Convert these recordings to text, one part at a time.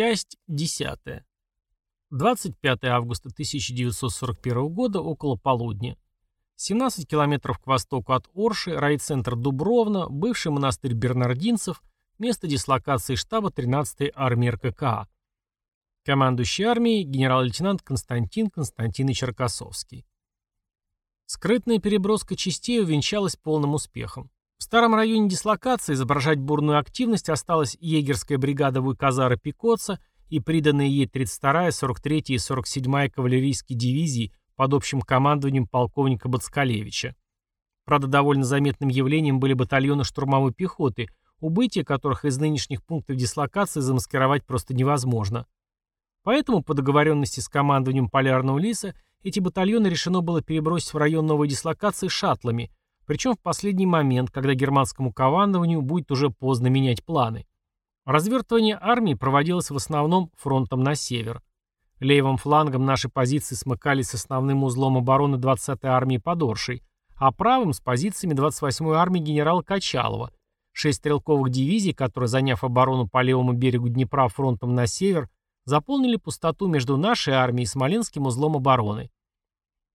Часть 10. 25 августа 1941 года, около полудня. 17 километров к востоку от Орши, райцентр Дубровна, бывший монастырь бернардинцев, место дислокации штаба 13-й армии РККА. Командующий армией генерал-лейтенант Константин Константинович Рокоссовский. Скрытная переброска частей увенчалась полным успехом. Старом районе дислокации изображать бурную активность осталась егерская бригада Вуйказара Пикоца и приданные ей 32-я, 43-я и 47-я кавалерийские дивизии под общим командованием полковника Бацкалевича. Правда, довольно заметным явлением были батальоны штурмовой пехоты, убытия которых из нынешних пунктов дислокации замаскировать просто невозможно. Поэтому, по договоренности с командованием Полярного лиса, эти батальоны решено было перебросить в район новой дислокации шаттлами – причем в последний момент, когда германскому командованию будет уже поздно менять планы. Развертывание армии проводилось в основном фронтом на север. Левым флангом наши позиции смыкались с основным узлом обороны 20-й армии под Оршей, а правым с позициями 28-й армии генерала Качалова. Шесть стрелковых дивизий, которые, заняв оборону по левому берегу Днепра фронтом на север, заполнили пустоту между нашей армией и Смоленским узлом обороны.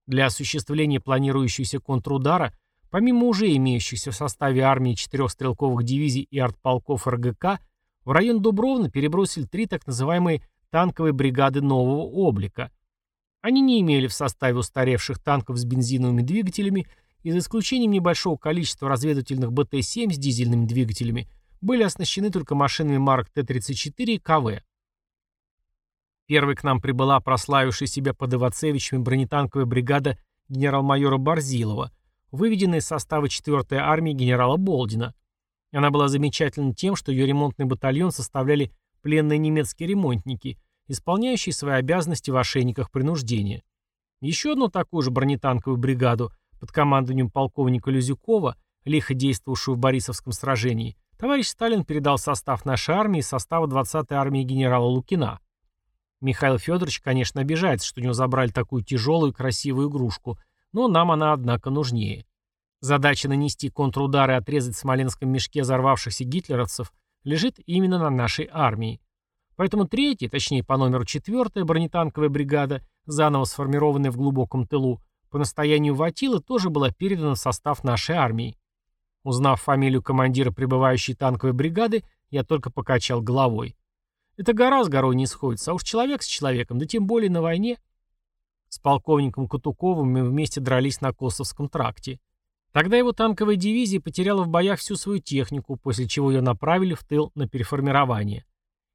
Для осуществления планирующегося контрудара – Помимо уже имеющихся в составе армии четырех стрелковых дивизий и артполков РГК, в район Дубровны перебросили три так называемые танковые бригады нового облика. Они не имели в составе устаревших танков с бензиновыми двигателями и за исключением небольшого количества разведывательных БТ-7 с дизельными двигателями, были оснащены только машинами марок Т-34 и КВ. Первой к нам прибыла прославившая себя под Ивацевичами бронетанковая бригада генерал-майора Барзилова, выведенная из состава 4-й армии генерала Болдина. Она была замечательна тем, что ее ремонтный батальон составляли пленные немецкие ремонтники, исполняющие свои обязанности в ошейниках принуждения. Еще одну такую же бронетанковую бригаду под командованием полковника Люзюкова, лихо действовавшую в Борисовском сражении, товарищ Сталин передал состав нашей армии из состава 20-й армии генерала Лукина. Михаил Федорович, конечно, обижается, что у него забрали такую тяжелую и красивую игрушку, но нам она, однако, нужнее. Задача нанести контрудары и отрезать в Смоленском мешке взорвавшихся гитлеровцев лежит именно на нашей армии. Поэтому третья, точнее по номеру четвертая бронетанковая бригада, заново сформированная в глубоком тылу, по настоянию Ватилы тоже была передана в состав нашей армии. Узнав фамилию командира прибывающей танковой бригады, я только покачал головой. Это гора с горой не сходится, а уж человек с человеком, да тем более на войне. С полковником Кутуковым мы вместе дрались на Косовском тракте. Тогда его танковая дивизия потеряла в боях всю свою технику, после чего ее направили в тыл на переформирование.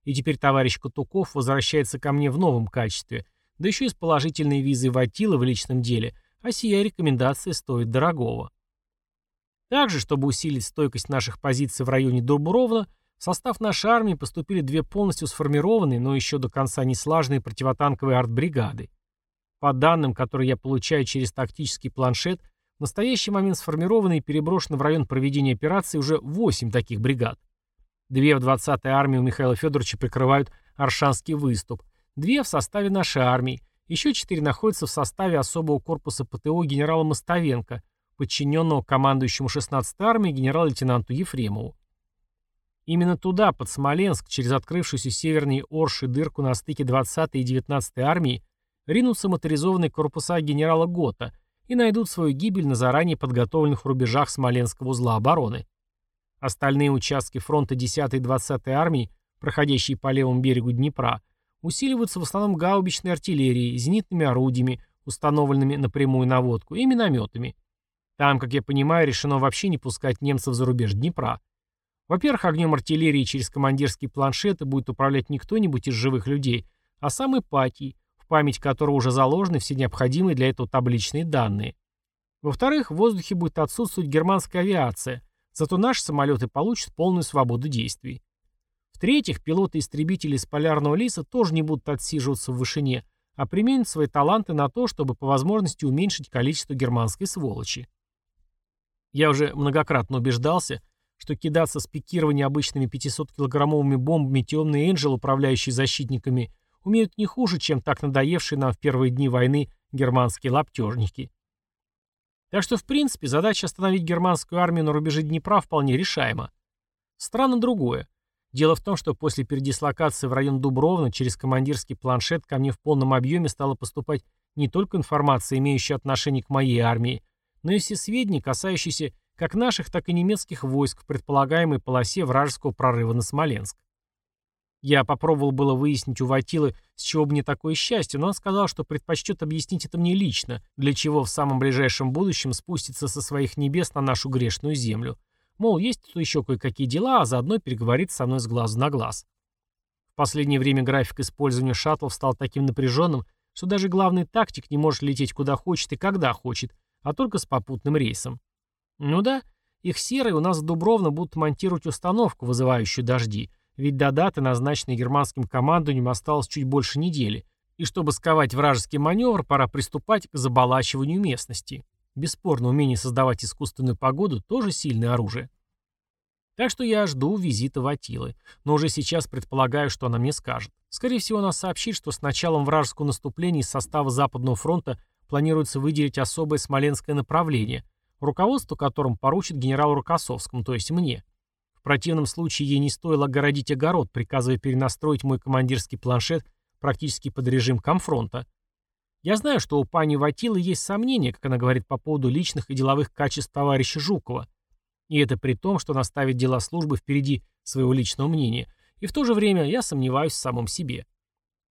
И теперь товарищ Кутуков возвращается ко мне в новом качестве, да еще и с положительной визой Ватила в личном деле, а сия рекомендация стоит дорогого. Также, чтобы усилить стойкость наших позиций в районе Дубровна, в состав нашей армии поступили две полностью сформированные, но еще до конца не слаженные противотанковые артбригады. По данным, которые я получаю через тактический планшет, в настоящий момент сформированы и переброшены в район проведения операции уже 8 таких бригад. Две в 20-й армии у Михаила Федоровича прикрывают Аршанский выступ, две в составе нашей армии, еще четыре находятся в составе особого корпуса ПТО генерала Мостовенко, подчиненного командующему 16-й армией генерал-лейтенанту Ефремову. Именно туда, под Смоленск, через открывшуюся северные Орши дырку на стыке 20-й и 19-й армии, ринутся моторизованные корпуса генерала Гота и найдут свою гибель на заранее подготовленных рубежах Смоленского узла обороны. Остальные участки фронта 10-й и 20-й армии, проходящие по левому берегу Днепра, усиливаются в основном гаубичной артиллерией, зенитными орудиями, установленными на прямую наводку, и минометами. Там, как я понимаю, решено вообще не пускать немцев за рубеж Днепра. Во-первых, огнем артиллерии через командирские планшеты будет управлять не кто-нибудь из живых людей, а сам Ипатий, память которого уже заложены все необходимые для этого табличные данные. Во-вторых, в воздухе будет отсутствовать германская авиация, зато наши самолеты получат полную свободу действий. В-третьих, пилоты-истребители из полярного лиса тоже не будут отсиживаться в вышине, а применят свои таланты на то, чтобы по возможности уменьшить количество германской сволочи. Я уже многократно убеждался, что кидаться с пикирования обычными 500-килограммовыми бомбами темный Энджел, управляющий защитниками умеют не хуже, чем так надоевшие нам в первые дни войны германские лаптежники. Так что, в принципе, задача остановить германскую армию на рубеже Днепра вполне решаема. Странно другое. Дело в том, что после передислокации в район Дубровна через командирский планшет ко мне в полном объеме стала поступать не только информация, имеющая отношение к моей армии, но и все сведения, касающиеся как наших, так и немецких войск в предполагаемой полосе вражеского прорыва на Смоленск. Я попробовал было выяснить у Ватилы, с чего бы мне такое счастье, но он сказал, что предпочтет объяснить это мне лично, для чего в самом ближайшем будущем спустится со своих небес на нашу грешную землю. Мол, есть тут еще кое-какие дела, а заодно переговорит со мной с глазу на глаз. В последнее время график использования шаттлов стал таким напряженным, что даже главный тактик не может лететь куда хочет и когда хочет, а только с попутным рейсом. Ну да, их серые у нас в Дубровно будут монтировать установку, вызывающую дожди, ведь до даты, назначенной германским командованием, осталось чуть больше недели, и чтобы сковать вражеский маневр, пора приступать к заболачиванию местности. Бесспорно, умение создавать искусственную погоду – тоже сильное оружие. Так что я жду визита Ватилы, но уже сейчас предполагаю, что она мне скажет. Скорее всего, она сообщит, что с началом вражеского наступления из состава Западного фронта планируется выделить особое смоленское направление, руководство которым поручит генералу Рокоссовскому, то есть мне. В противном случае ей не стоило огородить огород, приказывая перенастроить мой командирский планшет практически под режим комфронта. Я знаю, что у пани Ватилы есть сомнения, как она говорит по поводу личных и деловых качеств товарища Жукова. И это при том, что она ставит дела службы впереди своего личного мнения. И в то же время я сомневаюсь в самом себе.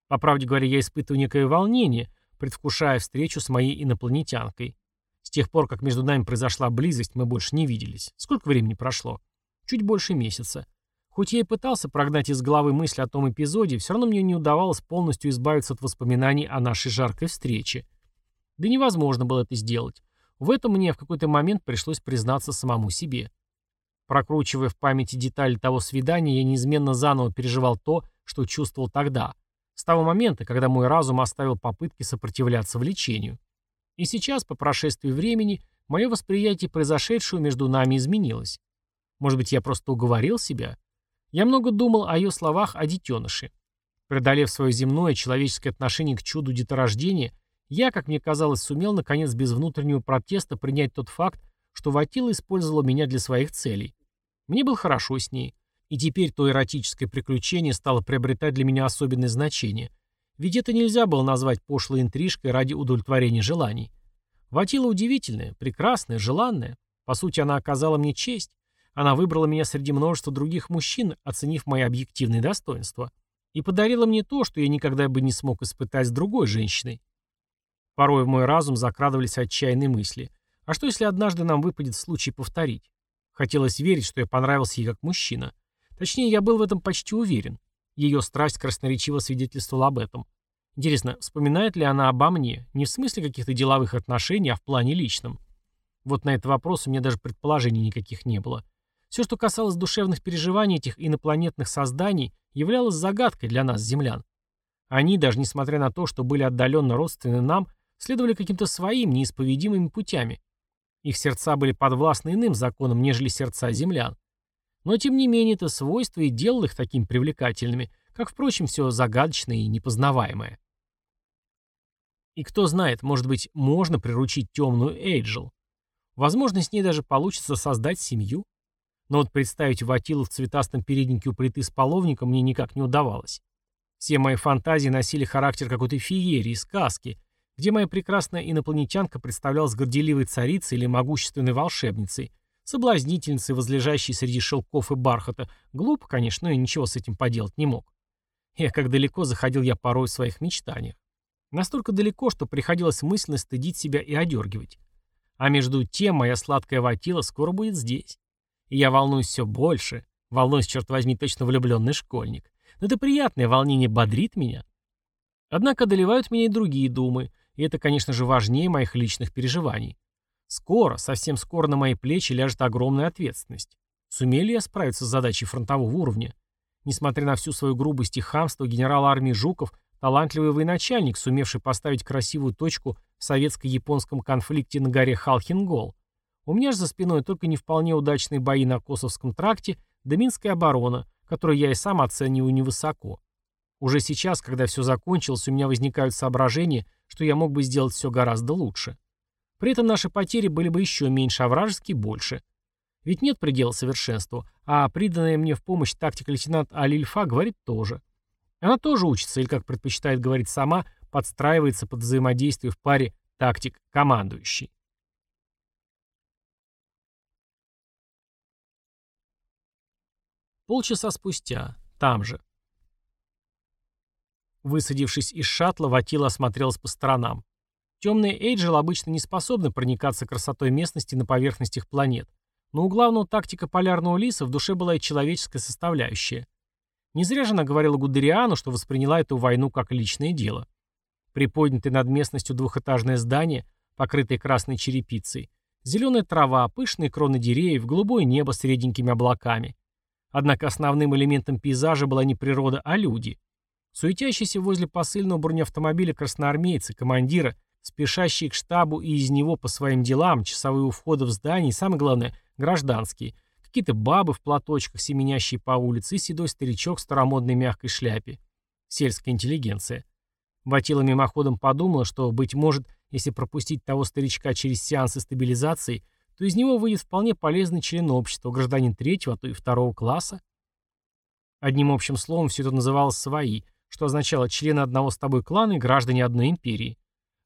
По правде говоря, я испытываю некое волнение, предвкушая встречу с моей инопланетянкой. С тех пор, как между нами произошла близость, мы больше не виделись. Сколько времени прошло? Чуть больше месяца. Хоть я и пытался прогнать из головы мысли о том эпизоде, все равно мне не удавалось полностью избавиться от воспоминаний о нашей жаркой встрече. Да невозможно было это сделать. В этом мне в какой-то момент пришлось признаться самому себе. Прокручивая в памяти детали того свидания, я неизменно заново переживал то, что чувствовал тогда, с того момента, когда мой разум оставил попытки сопротивляться влечению. И сейчас, по прошествии времени, мое восприятие произошедшего между нами изменилось. Может быть, я просто уговорил себя? Я много думал о ее словах о детеныше. Преодолев свое земное человеческое отношение к чуду деторождения, я, как мне казалось, сумел наконец без внутреннего протеста принять тот факт, что Ватила использовала меня для своих целей. Мне было хорошо с ней. И теперь то эротическое приключение стало приобретать для меня особенное значение. Ведь это нельзя было назвать пошлой интрижкой ради удовлетворения желаний. Ватила удивительная, прекрасная, желанная. По сути, она оказала мне честь. Она выбрала меня среди множества других мужчин, оценив мои объективные достоинства. И подарила мне то, что я никогда бы не смог испытать с другой женщиной. Порой в мой разум закрадывались отчаянные мысли. А что, если однажды нам выпадет случай повторить? Хотелось верить, что я понравился ей как мужчина. Точнее, я был в этом почти уверен. Ее страсть красноречиво свидетельствовала об этом. Интересно, вспоминает ли она обо мне? Не в смысле каких-то деловых отношений, а в плане личном. Вот на этот вопрос у меня даже предположений никаких не было. Все, что касалось душевных переживаний этих инопланетных созданий, являлось загадкой для нас, землян. Они, даже несмотря на то, что были отдаленно родственны нам, следовали каким-то своим неисповедимыми путями. Их сердца были подвластны иным законам, нежели сердца землян. Но тем не менее это свойство и делало их такими привлекательными, как, впрочем, все загадочное и непознаваемое. И кто знает, может быть, можно приручить темную Эйджел. Возможно, с ней даже получится создать семью. Но вот представить Ватилу в цветастом переднике у плиты с половником мне никак не удавалось. Все мои фантазии носили характер какой-то феерии, сказки, где моя прекрасная инопланетянка представлялась горделивой царицей или могущественной волшебницей, соблазнительницей, возлежащей среди шелков и бархата. Глупо, конечно, но и ничего с этим поделать не мог. И как далеко заходил я порой в своих мечтаниях. Настолько далеко, что приходилось мысленно стыдить себя и одергивать. А между тем моя сладкая ватила скоро будет здесь. И я волнуюсь все больше. Волнуюсь, черт возьми, точно влюбленный школьник. Но это приятное волнение бодрит меня. Однако одолевают меня и другие думы, и это, конечно же, важнее моих личных переживаний. Скоро, совсем скоро на мои плечи ляжет огромная ответственность. Сумею ли я справиться с задачей фронтового уровня? Несмотря на всю свою грубость и хамство, генерал армии Жуков – талантливый военачальник, сумевший поставить красивую точку в советско-японском конфликте на горе Халхингол. У меня же за спиной только не вполне удачные бои на Косовском тракте, да Минская оборона, которую я и сам оцениваю невысоко. Уже сейчас, когда все закончилось, у меня возникают соображения, что я мог бы сделать все гораздо лучше. При этом наши потери были бы еще меньше, а вражеские больше. Ведь нет предела совершенству, а приданная мне в помощь тактика лейтенант Алильфа говорит тоже. Она тоже учится, или, как предпочитает говорить сама, подстраивается под взаимодействие в паре тактик-командующий. Полчаса спустя. Там же. Высадившись из шаттла, Ватила осмотрелась по сторонам. Темные Эйджел обычно не способны проникаться красотой местности на поверхностях планет, но у главного тактика полярного лиса в душе была и человеческая составляющая. Не зря же она говорила Гудериану, что восприняла эту войну как личное дело. Приподнятое над местностью двухэтажное здание, покрытое красной черепицей, зеленая трава, пышные кроны деревьев, голубое небо с реденькими облаками. Однако основным элементом пейзажа была не природа, а люди. Суетящиеся возле посыльного бронеавтомобиля красноармейцы, командира, спешащие к штабу и из него по своим делам, часовые у входа в здание и, самое главное, гражданские. Какие-то бабы в платочках, семенящие по улице, и седой старичок в старомодной мягкой шляпе. Сельская интеллигенция. Ватила мимоходом подумала, что, быть может, если пропустить того старичка через сеансы стабилизации, то из него выйдет вполне полезный член общества, гражданин третьего, а то и второго класса. Одним общим словом все это называлось «свои», что означало члены одного с тобой клана и граждане одной империи.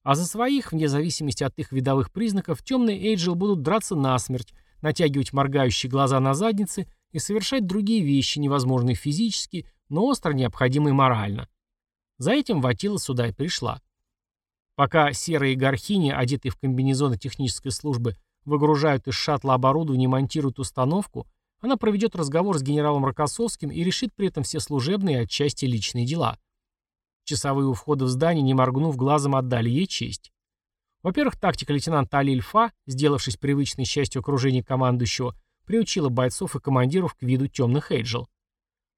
А за своих, вне зависимости от их видовых признаков, темные Эйджел будут драться насмерть, натягивать моргающие глаза на заднице и совершать другие вещи, невозможные физически, но остро необходимые морально. За этим Ватила сюда и пришла. Пока серые горхини, одетые в комбинезоны технической службы, выгружают из шаттла оборудование и монтируют установку, она проведет разговор с генералом Рокоссовским и решит при этом все служебные и отчасти личные дела. Часовые у входа в здание, не моргнув глазом, отдали ей честь. Во-первых, тактика лейтенанта Алильфа, сделавшись привычной частью окружения командующего, приучила бойцов и командиров к виду темных эйджел.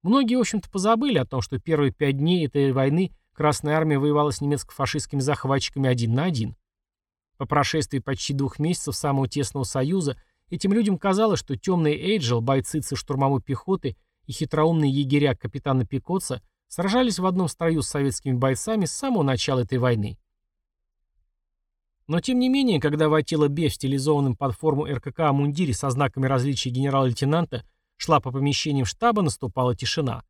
Многие, в общем-то, позабыли о том, что первые пять дней этой войны Красная Армия воевала с немецко-фашистскими захватчиками один на один. По прошествии почти двух месяцев самого тесного союза этим людям казалось, что темные эйджел, бойцы штурмовой пехоты и хитроумные егеря капитана Пикотса сражались в одном строю с советскими бойцами с самого начала этой войны. Но тем не менее, когда Ватила Бе в стилизованном под форму РКК мундире со знаками различия генерала-лейтенанта шла по помещениям штаба, наступала тишина.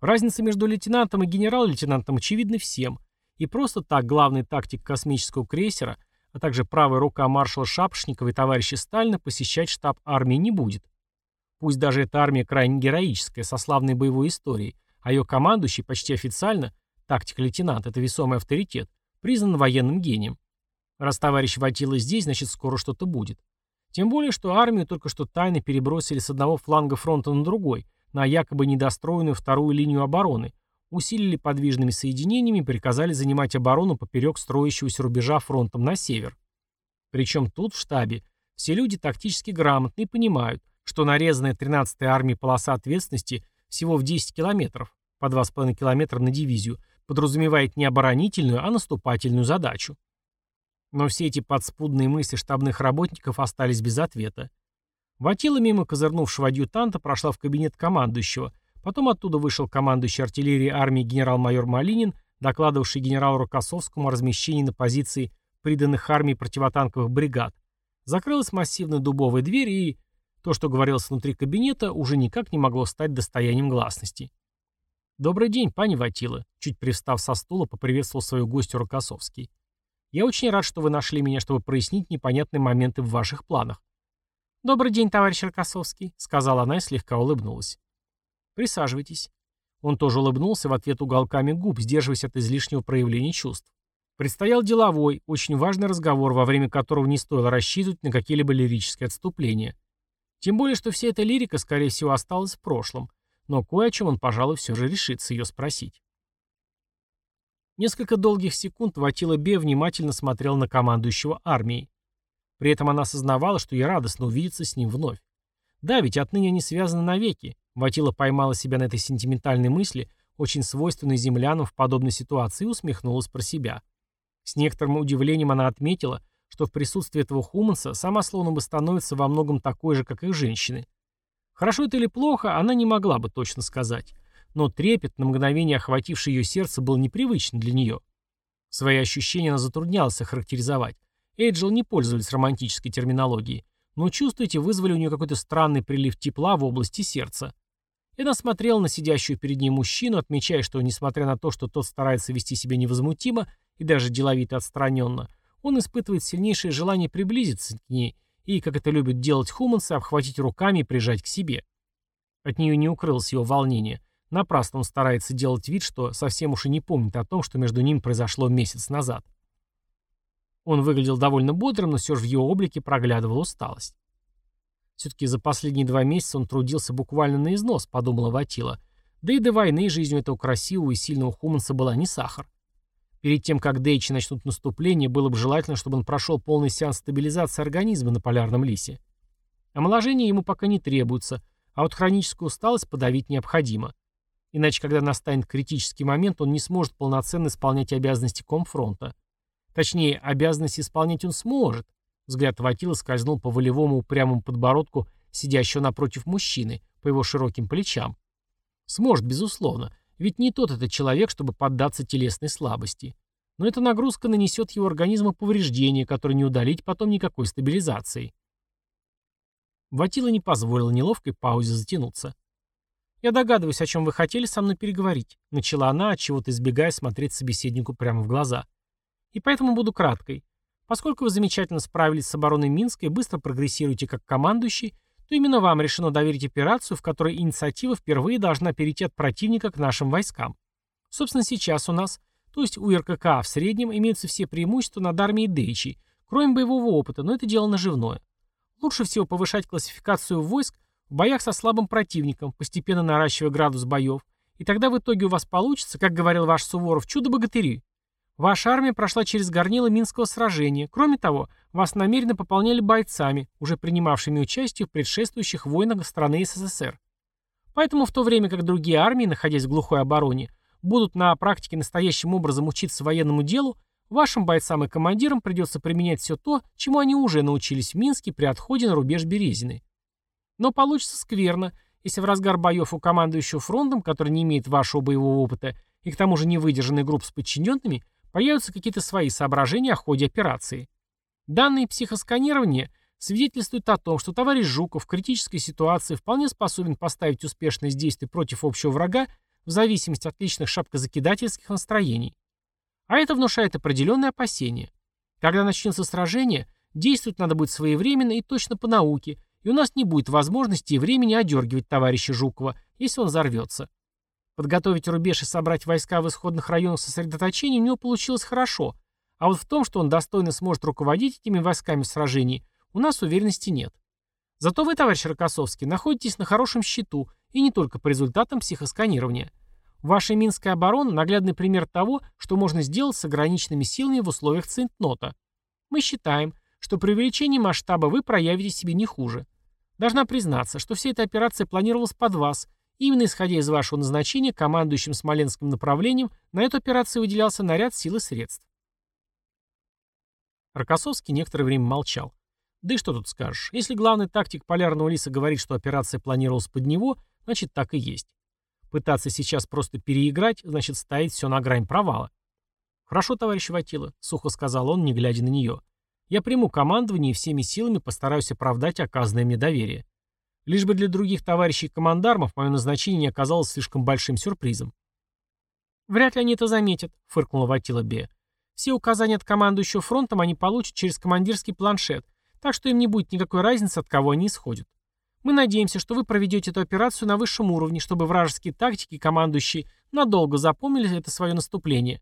Разница между лейтенантом и генерал-лейтенантом очевидна всем, и просто так главный тактик космического крейсера, а также правая рука маршала Шапошникова и товарища Сталина посещать штаб армии не будет. Пусть даже эта армия крайне героическая, со славной боевой историей, а ее командующий почти официально, тактик-лейтенант, это весомый авторитет, признан военным гением. Раз товарищ Ватила здесь, значит скоро что-то будет. Тем более, что армию только что тайно перебросили с одного фланга фронта на другой, на якобы недостроенную вторую линию обороны, усилили подвижными соединениями и приказали занимать оборону поперек строящегося рубежа фронтом на север. Причем тут, в штабе, все люди тактически грамотны и понимают, что нарезанная 13-й армией полоса ответственности всего в 10 километров, по 2,5 километра на дивизию, подразумевает не оборонительную, а наступательную задачу. Но все эти подспудные мысли штабных работников остались без ответа. Ватила мимо козырнувшего адъютанта прошла в кабинет командующего, потом оттуда вышел командующий артиллерии армии генерал-майор Малинин, докладывавший генералу Рокоссовскому о размещении на позиции приданных армии противотанковых бригад. Закрылась массивная дубовая дверь и... То, что говорилось внутри кабинета, уже никак не могло стать достоянием гласности. «Добрый день, пани Ватила», чуть привстав со стула, поприветствовал свою гостью Рокоссовский. Я очень рад, что вы нашли меня, чтобы прояснить непонятные моменты в ваших планах. «Добрый день, товарищ Рокоссовский», — сказала она и слегка улыбнулась. «Присаживайтесь». Он тоже улыбнулся в ответ уголками губ, сдерживаясь от излишнего проявления чувств. Предстоял деловой, очень важный разговор, во время которого не стоило рассчитывать на какие-либо лирические отступления. Тем более, что вся эта лирика, скорее всего, осталась в прошлом, но кое о чем он, пожалуй, все же решится ее спросить. Несколько долгих секунд Ватила Бе внимательно смотрел на командующего армией. При этом она осознавала, что ей радостно увидеться с ним вновь. Да, ведь отныне они связаны навеки. Ватила поймала себя на этой сентиментальной мысли, очень свойственной землянам в подобной ситуации, и усмехнулась про себя. С некоторым удивлением она отметила, что в присутствии этого хуманса сама словно бы становится во многом такой же, как их женщины. Хорошо это или плохо, она не могла бы точно сказать но трепет, на мгновение охвативший ее сердце, был непривычен для нее. Свои ощущения она затруднялась охарактеризовать. Эйджел не пользовались романтической терминологией, но чувствуете, вызвали у нее какой-то странный прилив тепла в области сердца. И она смотрела на сидящую перед ней мужчину, отмечая, что, несмотря на то, что тот старается вести себя невозмутимо и даже деловито отстраненно, он испытывает сильнейшее желание приблизиться к ней и, как это любят делать хуманцы, обхватить руками и прижать к себе. От нее не укрылось его волнение. Напрасно он старается делать вид, что совсем уж и не помнит о том, что между ним произошло месяц назад. Он выглядел довольно бодрым, но все же в его облике проглядывала усталость. Все-таки за последние два месяца он трудился буквально на износ, подумала Ватила. Да и до войны жизнь этого красивого и сильного хуманца была не сахар. Перед тем, как Дейчи начнут наступление, было бы желательно, чтобы он прошел полный сеанс стабилизации организма на полярном лисе. Омоложение ему пока не требуется, а вот хроническую усталость подавить необходимо. Иначе, когда настанет критический момент, он не сможет полноценно исполнять обязанности комфронта. Точнее, обязанности исполнять он сможет. Взгляд Ватила скользнул по волевому упрямому подбородку сидящего напротив мужчины, по его широким плечам. Сможет, безусловно, ведь не тот это человек, чтобы поддаться телесной слабости. Но эта нагрузка нанесет его организму повреждения, которые не удалить потом никакой стабилизацией. Ватила не позволила неловкой паузе затянуться. «Я догадываюсь, о чем вы хотели со мной переговорить», — начала она, чего то избегая смотреть собеседнику прямо в глаза. «И поэтому буду краткой. Поскольку вы замечательно справились с обороной Минска и быстро прогрессируете как командующий, то именно вам решено доверить операцию, в которой инициатива впервые должна перейти от противника к нашим войскам. Собственно, сейчас у нас, то есть у РКК в среднем, имеются все преимущества над армией Дейчи, кроме боевого опыта, но это дело наживное. Лучше всего повышать классификацию войск в боях со слабым противником, постепенно наращивая градус боев, и тогда в итоге у вас получится, как говорил ваш Суворов, чудо-богатыри. Ваша армия прошла через горнило Минского сражения. Кроме того, вас намеренно пополняли бойцами, уже принимавшими участие в предшествующих войнах страны СССР. Поэтому в то время как другие армии, находясь в глухой обороне, будут на практике настоящим образом учиться военному делу, вашим бойцам и командирам придется применять все то, чему они уже научились в Минске при отходе на рубеж Березины. Но получится скверно, если в разгар боев у командующего фронтом, который не имеет вашего боевого опыта, и к тому же не выдержанной групп с подчиненными, появятся какие-то свои соображения о ходе операции. Данные психосканирования свидетельствуют о том, что товарищ Жуков в критической ситуации вполне способен поставить успешность действий против общего врага в зависимости от личных шапкозакидательских настроений. А это внушает определенные опасения. Когда начнется сражение, действовать надо будет своевременно и точно по науке, и у нас не будет возможности и времени одергивать товарища Жукова, если он взорвется. Подготовить рубеж и собрать войска в исходных районах сосредоточения у него получилось хорошо, а вот в том, что он достойно сможет руководить этими войсками в сражении, у нас уверенности нет. Зато вы, товарищ Рокоссовский, находитесь на хорошем счету, и не только по результатам психосканирования. Ваша Минская оборона – наглядный пример того, что можно сделать с ограниченными силами в условиях центнота. Мы считаем, что при увеличении масштаба вы проявите себе не хуже. Должна признаться, что вся эта операция планировалась под вас, именно исходя из вашего назначения, командующим Смоленским направлением, на эту операцию выделялся наряд сил и средств. Рокоссовский некоторое время молчал. Да и что тут скажешь. Если главный тактик Полярного Лиса говорит, что операция планировалась под него, значит так и есть. Пытаться сейчас просто переиграть, значит ставить все на грань провала. «Хорошо, товарищ Ватила», — сухо сказал он, не глядя на нее. «Я приму командование и всеми силами постараюсь оправдать оказанное мне доверие. Лишь бы для других товарищей командармов мое назначение не оказалось слишком большим сюрпризом. «Вряд ли они это заметят», — фыркнула Ватила Бе. «Все указания от командующего фронтом они получат через командирский планшет, так что им не будет никакой разницы, от кого они исходят. Мы надеемся, что вы проведете эту операцию на высшем уровне, чтобы вражеские тактики командующие надолго запомнили это свое наступление».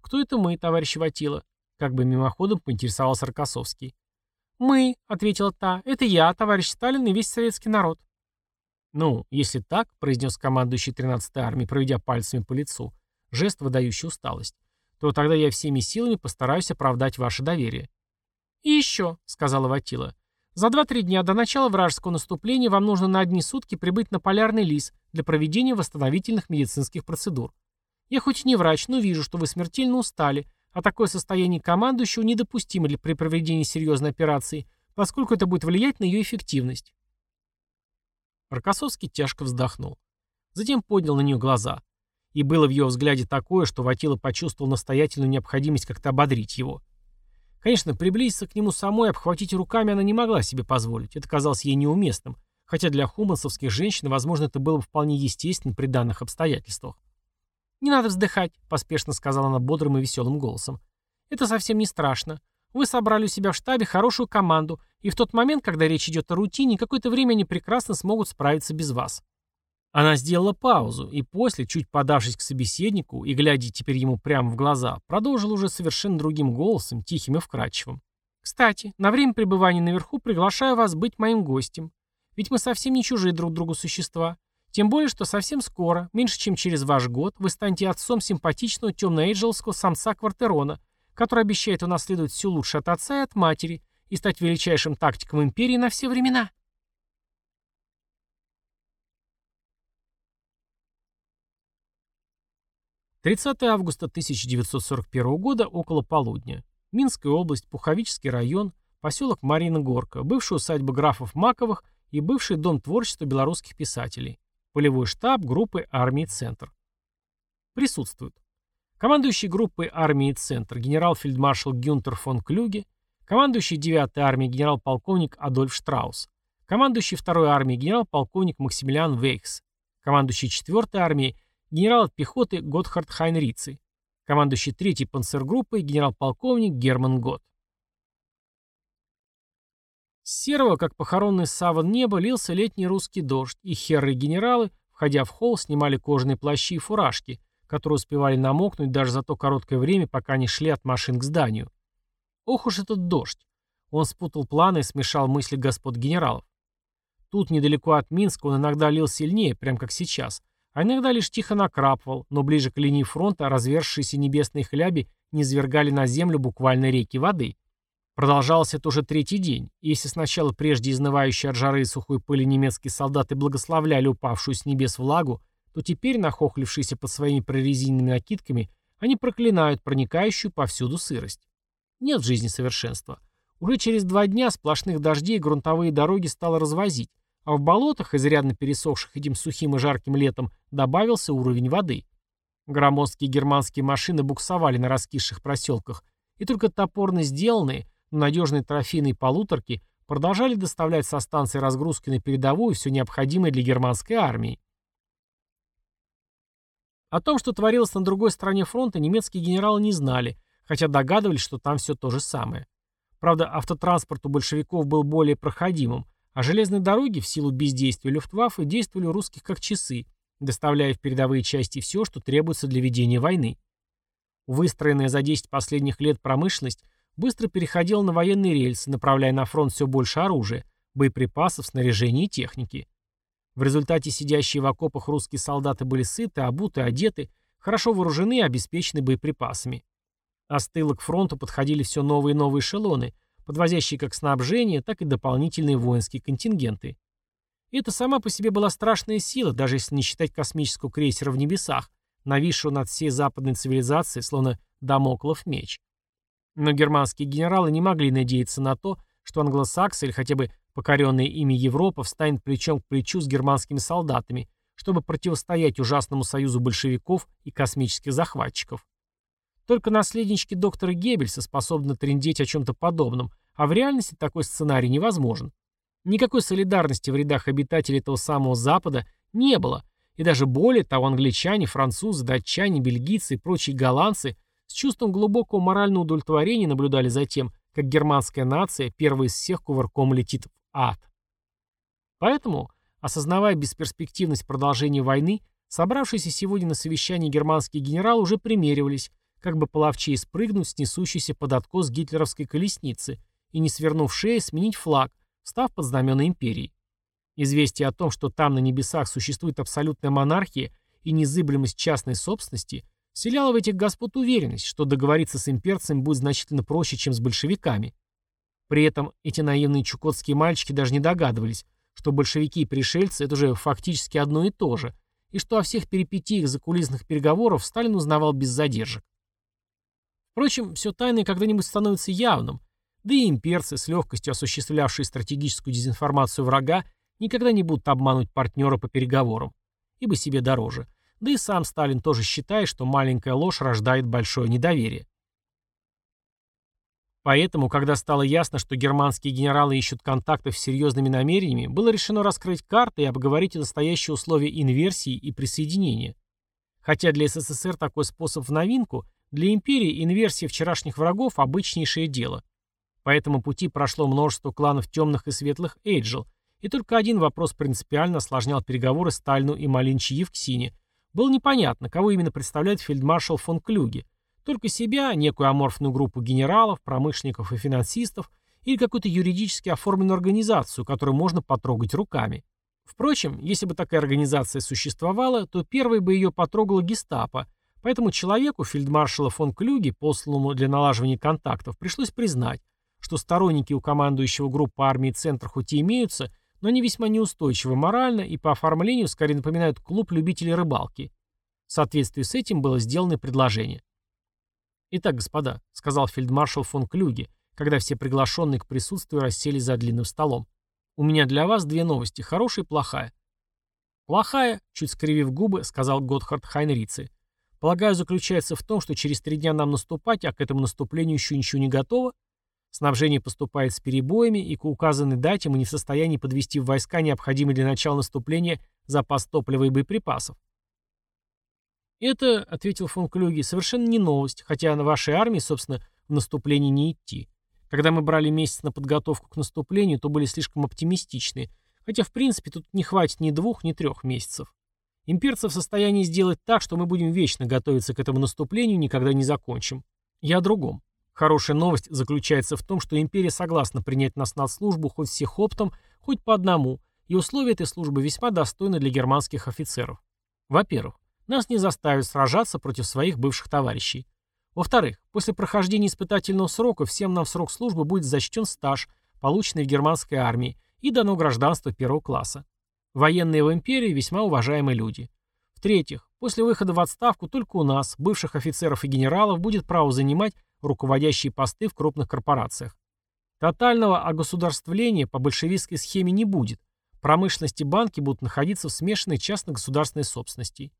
«Кто это мы, товарищ Ватила?» — как бы мимоходом поинтересовался Рокоссовский. «Мы», — ответила та, — «это я, товарищ Сталин и весь советский народ». «Ну, если так», — произнес командующий 13-й армией, проведя пальцами по лицу, жест, выдающий усталость, то тогда я всеми силами постараюсь оправдать ваше доверие. «И еще», — сказала Ватила, — «за два-три дня до начала вражеского наступления вам нужно на одни сутки прибыть на полярный лис для проведения восстановительных медицинских процедур. Я хоть не врач, но вижу, что вы смертельно устали, а такое состояние командующего недопустимо для при проведении серьезной операции, поскольку это будет влиять на ее эффективность. Рокоссовский тяжко вздохнул. Затем поднял на нее глаза. И было в ее взгляде такое, что Ватила почувствовал настоятельную необходимость как-то ободрить его. Конечно, приблизиться к нему самой и обхватить руками она не могла себе позволить. Это казалось ей неуместным, хотя для хумансовских женщин, возможно, это было бы вполне естественно при данных обстоятельствах. «Не надо вздыхать», — поспешно сказала она бодрым и веселым голосом. «Это совсем не страшно. Вы собрали у себя в штабе хорошую команду, и в тот момент, когда речь идет о рутине, какое-то время они прекрасно смогут справиться без вас». Она сделала паузу, и после, чуть подавшись к собеседнику и глядя теперь ему прямо в глаза, продолжила уже совершенно другим голосом, тихим и вкрадчивым. «Кстати, на время пребывания наверху приглашаю вас быть моим гостем. Ведь мы совсем не чужие друг другу существа. Тем более, что совсем скоро, меньше чем через ваш год, вы станете отцом симпатичного темно-эйджелского самца Квартерона, который обещает унаследовать все лучшее от отца и от матери и стать величайшим тактиком империи на все времена. Тридцатое августа 1941 года, около полудня. Минская область, Пуховический район, поселок Марина Горка, бывшая усадьба графов Маковых и бывший дом творчества белорусских писателей. Полевой штаб группы армии «Центр». Присутствуют. Командующий группой армии «Центр» генерал-фельдмаршал Гюнтер фон Клюге, командующий 9-й армией генерал-полковник Адольф Штраус, командующий 2-й армией генерал-полковник Максимилиан Вейхс, командующий 4-й армией генерал от пехоты Готхард Хайнрици, командующий 3-й панцергруппой генерал-полковник Герман Гот. С серого, как похоронный саван неба, лился летний русский дождь, и херры-генералы, входя в холл, снимали кожаные плащи и фуражки, которые успевали намокнуть даже за то короткое время, пока они шли от машин к зданию. Ох уж этот дождь! Он спутал планы и смешал мысли господ генералов. Тут, недалеко от Минска, он иногда лил сильнее, прям как сейчас, а иногда лишь тихо накрапывал, но ближе к линии фронта разверзшиеся небесные хляби низвергали на землю буквально реки воды. Продолжалось это уже третий день, и если сначала прежде изнывающие от жары и сухой пыли немецкие солдаты благословляли упавшую с небес влагу, то теперь, нахохлившиеся под своими прорезиненными накидками, они проклинают проникающую повсюду сырость. Нет в жизни совершенства. Уже через два дня сплошных дождей грунтовые дороги стало развозить, а в болотах, изрядно пересохших этим сухим и жарким летом, добавился уровень воды. Громоздкие германские машины буксовали на раскисших проселках, и только топорно сделанные, надежные трофейные полуторки продолжали доставлять со станции разгрузки на передовую все необходимое для германской армии. О том, что творилось на другой стороне фронта, немецкие генералы не знали, хотя догадывались, что там все то же самое. Правда, автотранспорт у большевиков был более проходимым, а железные дороги в силу бездействия Люфтваффе действовали у русских как часы, доставляя в передовые части все, что требуется для ведения войны. Выстроенная за 10 последних лет промышленность быстро переходила на военные рельсы, направляя на фронт все больше оружия, боеприпасов, снаряжения и техники. В результате сидящие в окопах русские солдаты были сыты, обуты, одеты, хорошо вооружены и обеспечены боеприпасами. А с тыла к фронту подходили все новые и новые эшелоны, подвозящие как снабжение, так и дополнительные воинские контингенты. И это сама по себе была страшная сила, даже если не считать космического крейсера в небесах, нависшего над всей западной цивилизацией, словно дамоклов меч. Но германские генералы не могли надеяться на то, что англосаксы или хотя бы Покоренная ими Европа встанет плечом к плечу с германскими солдатами, чтобы противостоять ужасному союзу большевиков и космических захватчиков. Только наследнички доктора Геббельса способны трындеть о чем-то подобном, а в реальности такой сценарий невозможен. Никакой солидарности в рядах обитателей этого самого Запада не было, и даже более того англичане, французы, датчане, бельгийцы и прочие голландцы с чувством глубокого морального удовлетворения наблюдали за тем, как германская нация первая из всех кувырком летит ад. Поэтому, осознавая бесперспективность продолжения войны, собравшиеся сегодня на совещании германские генералы уже примеривались, как бы половчей спрыгнуть с несущейся под откос гитлеровской колесницы и, не свернув шеи, сменить флаг, став под знамена империи. Известие о том, что там на небесах существует абсолютная монархия и незыблемость частной собственности, вселяло в этих господ уверенность, что договориться с имперцами будет значительно проще, чем с большевиками. При этом эти наивные чукотские мальчики даже не догадывались, что большевики и пришельцы – это уже фактически одно и то же, и что о всех перипетиях закулисных переговоров Сталин узнавал без задержек. Впрочем, все тайное когда-нибудь становится явным, да и имперцы, с легкостью осуществлявшие стратегическую дезинформацию врага, никогда не будут обмануть партнера по переговорам, ибо себе дороже. Да и сам Сталин тоже считает, что маленькая ложь рождает большое недоверие. Поэтому, когда стало ясно, что германские генералы ищут контактов с серьезными намерениями, было решено раскрыть карты и обговорить настоящие условия инверсии и присоединения. Хотя для СССР такой способ в новинку, для империи инверсия вчерашних врагов – обычнейшее дело. По этому пути прошло множество кланов темных и светлых Эйджел, и только один вопрос принципиально осложнял переговоры Сталину и Малинчи Евксине. Было непонятно, кого именно представляет фельдмаршал фон Клюге – только себя, некую аморфную группу генералов, промышленников и финансистов или какую-то юридически оформленную организацию, которую можно потрогать руками. Впрочем, если бы такая организация существовала, то первой бы ее потрогала гестапо, поэтому человеку, фельдмаршала фон Клюге, посланному для налаживания контактов, пришлось признать, что сторонники у командующего группы армии «Центр» хоть и имеются, но они весьма неустойчивы морально и по оформлению скорее напоминают клуб любителей рыбалки. В соответствии с этим было сделано предложение. «Итак, господа», — сказал фельдмаршал фон Клюге, когда все приглашенные к присутствию расселись за длинным столом. «У меня для вас две новости, хорошая и плохая». «Плохая», — чуть скривив губы, сказал Готхард Хайнрице. «Полагаю, заключается в том, что через три дня нам наступать, а к этому наступлению еще ничего не готово. Снабжение поступает с перебоями, и к указанной дате мы не в состоянии подвести в войска необходимый для начала наступления запас топлива и боеприпасов. «Это, — ответил фон Клюги, — совершенно не новость, хотя на вашей армии, собственно, в наступлении не идти. Когда мы брали месяц на подготовку к наступлению, то были слишком оптимистичны, хотя, в принципе, тут не хватит ни двух, ни трех месяцев. Имперцы в состоянии сделать так, что мы будем вечно готовиться к этому наступлению никогда не закончим. Я о другом. Хорошая новость заключается в том, что империя согласна принять нас на службу хоть всех оптом, хоть по одному, и условия этой службы весьма достойны для германских офицеров. Во-первых, нас не заставят сражаться против своих бывших товарищей. Во-вторых, после прохождения испытательного срока всем нам в срок службы будет зачтен стаж, полученный в германской армии, и дано гражданство первого класса. Военные в империи весьма уважаемые люди. В-третьих, после выхода в отставку только у нас, бывших офицеров и генералов, будет право занимать руководящие посты в крупных корпорациях. Тотального огосударствления по большевистской схеме не будет. Промышленность и банки будут находиться в смешанной частно-государственной собственности.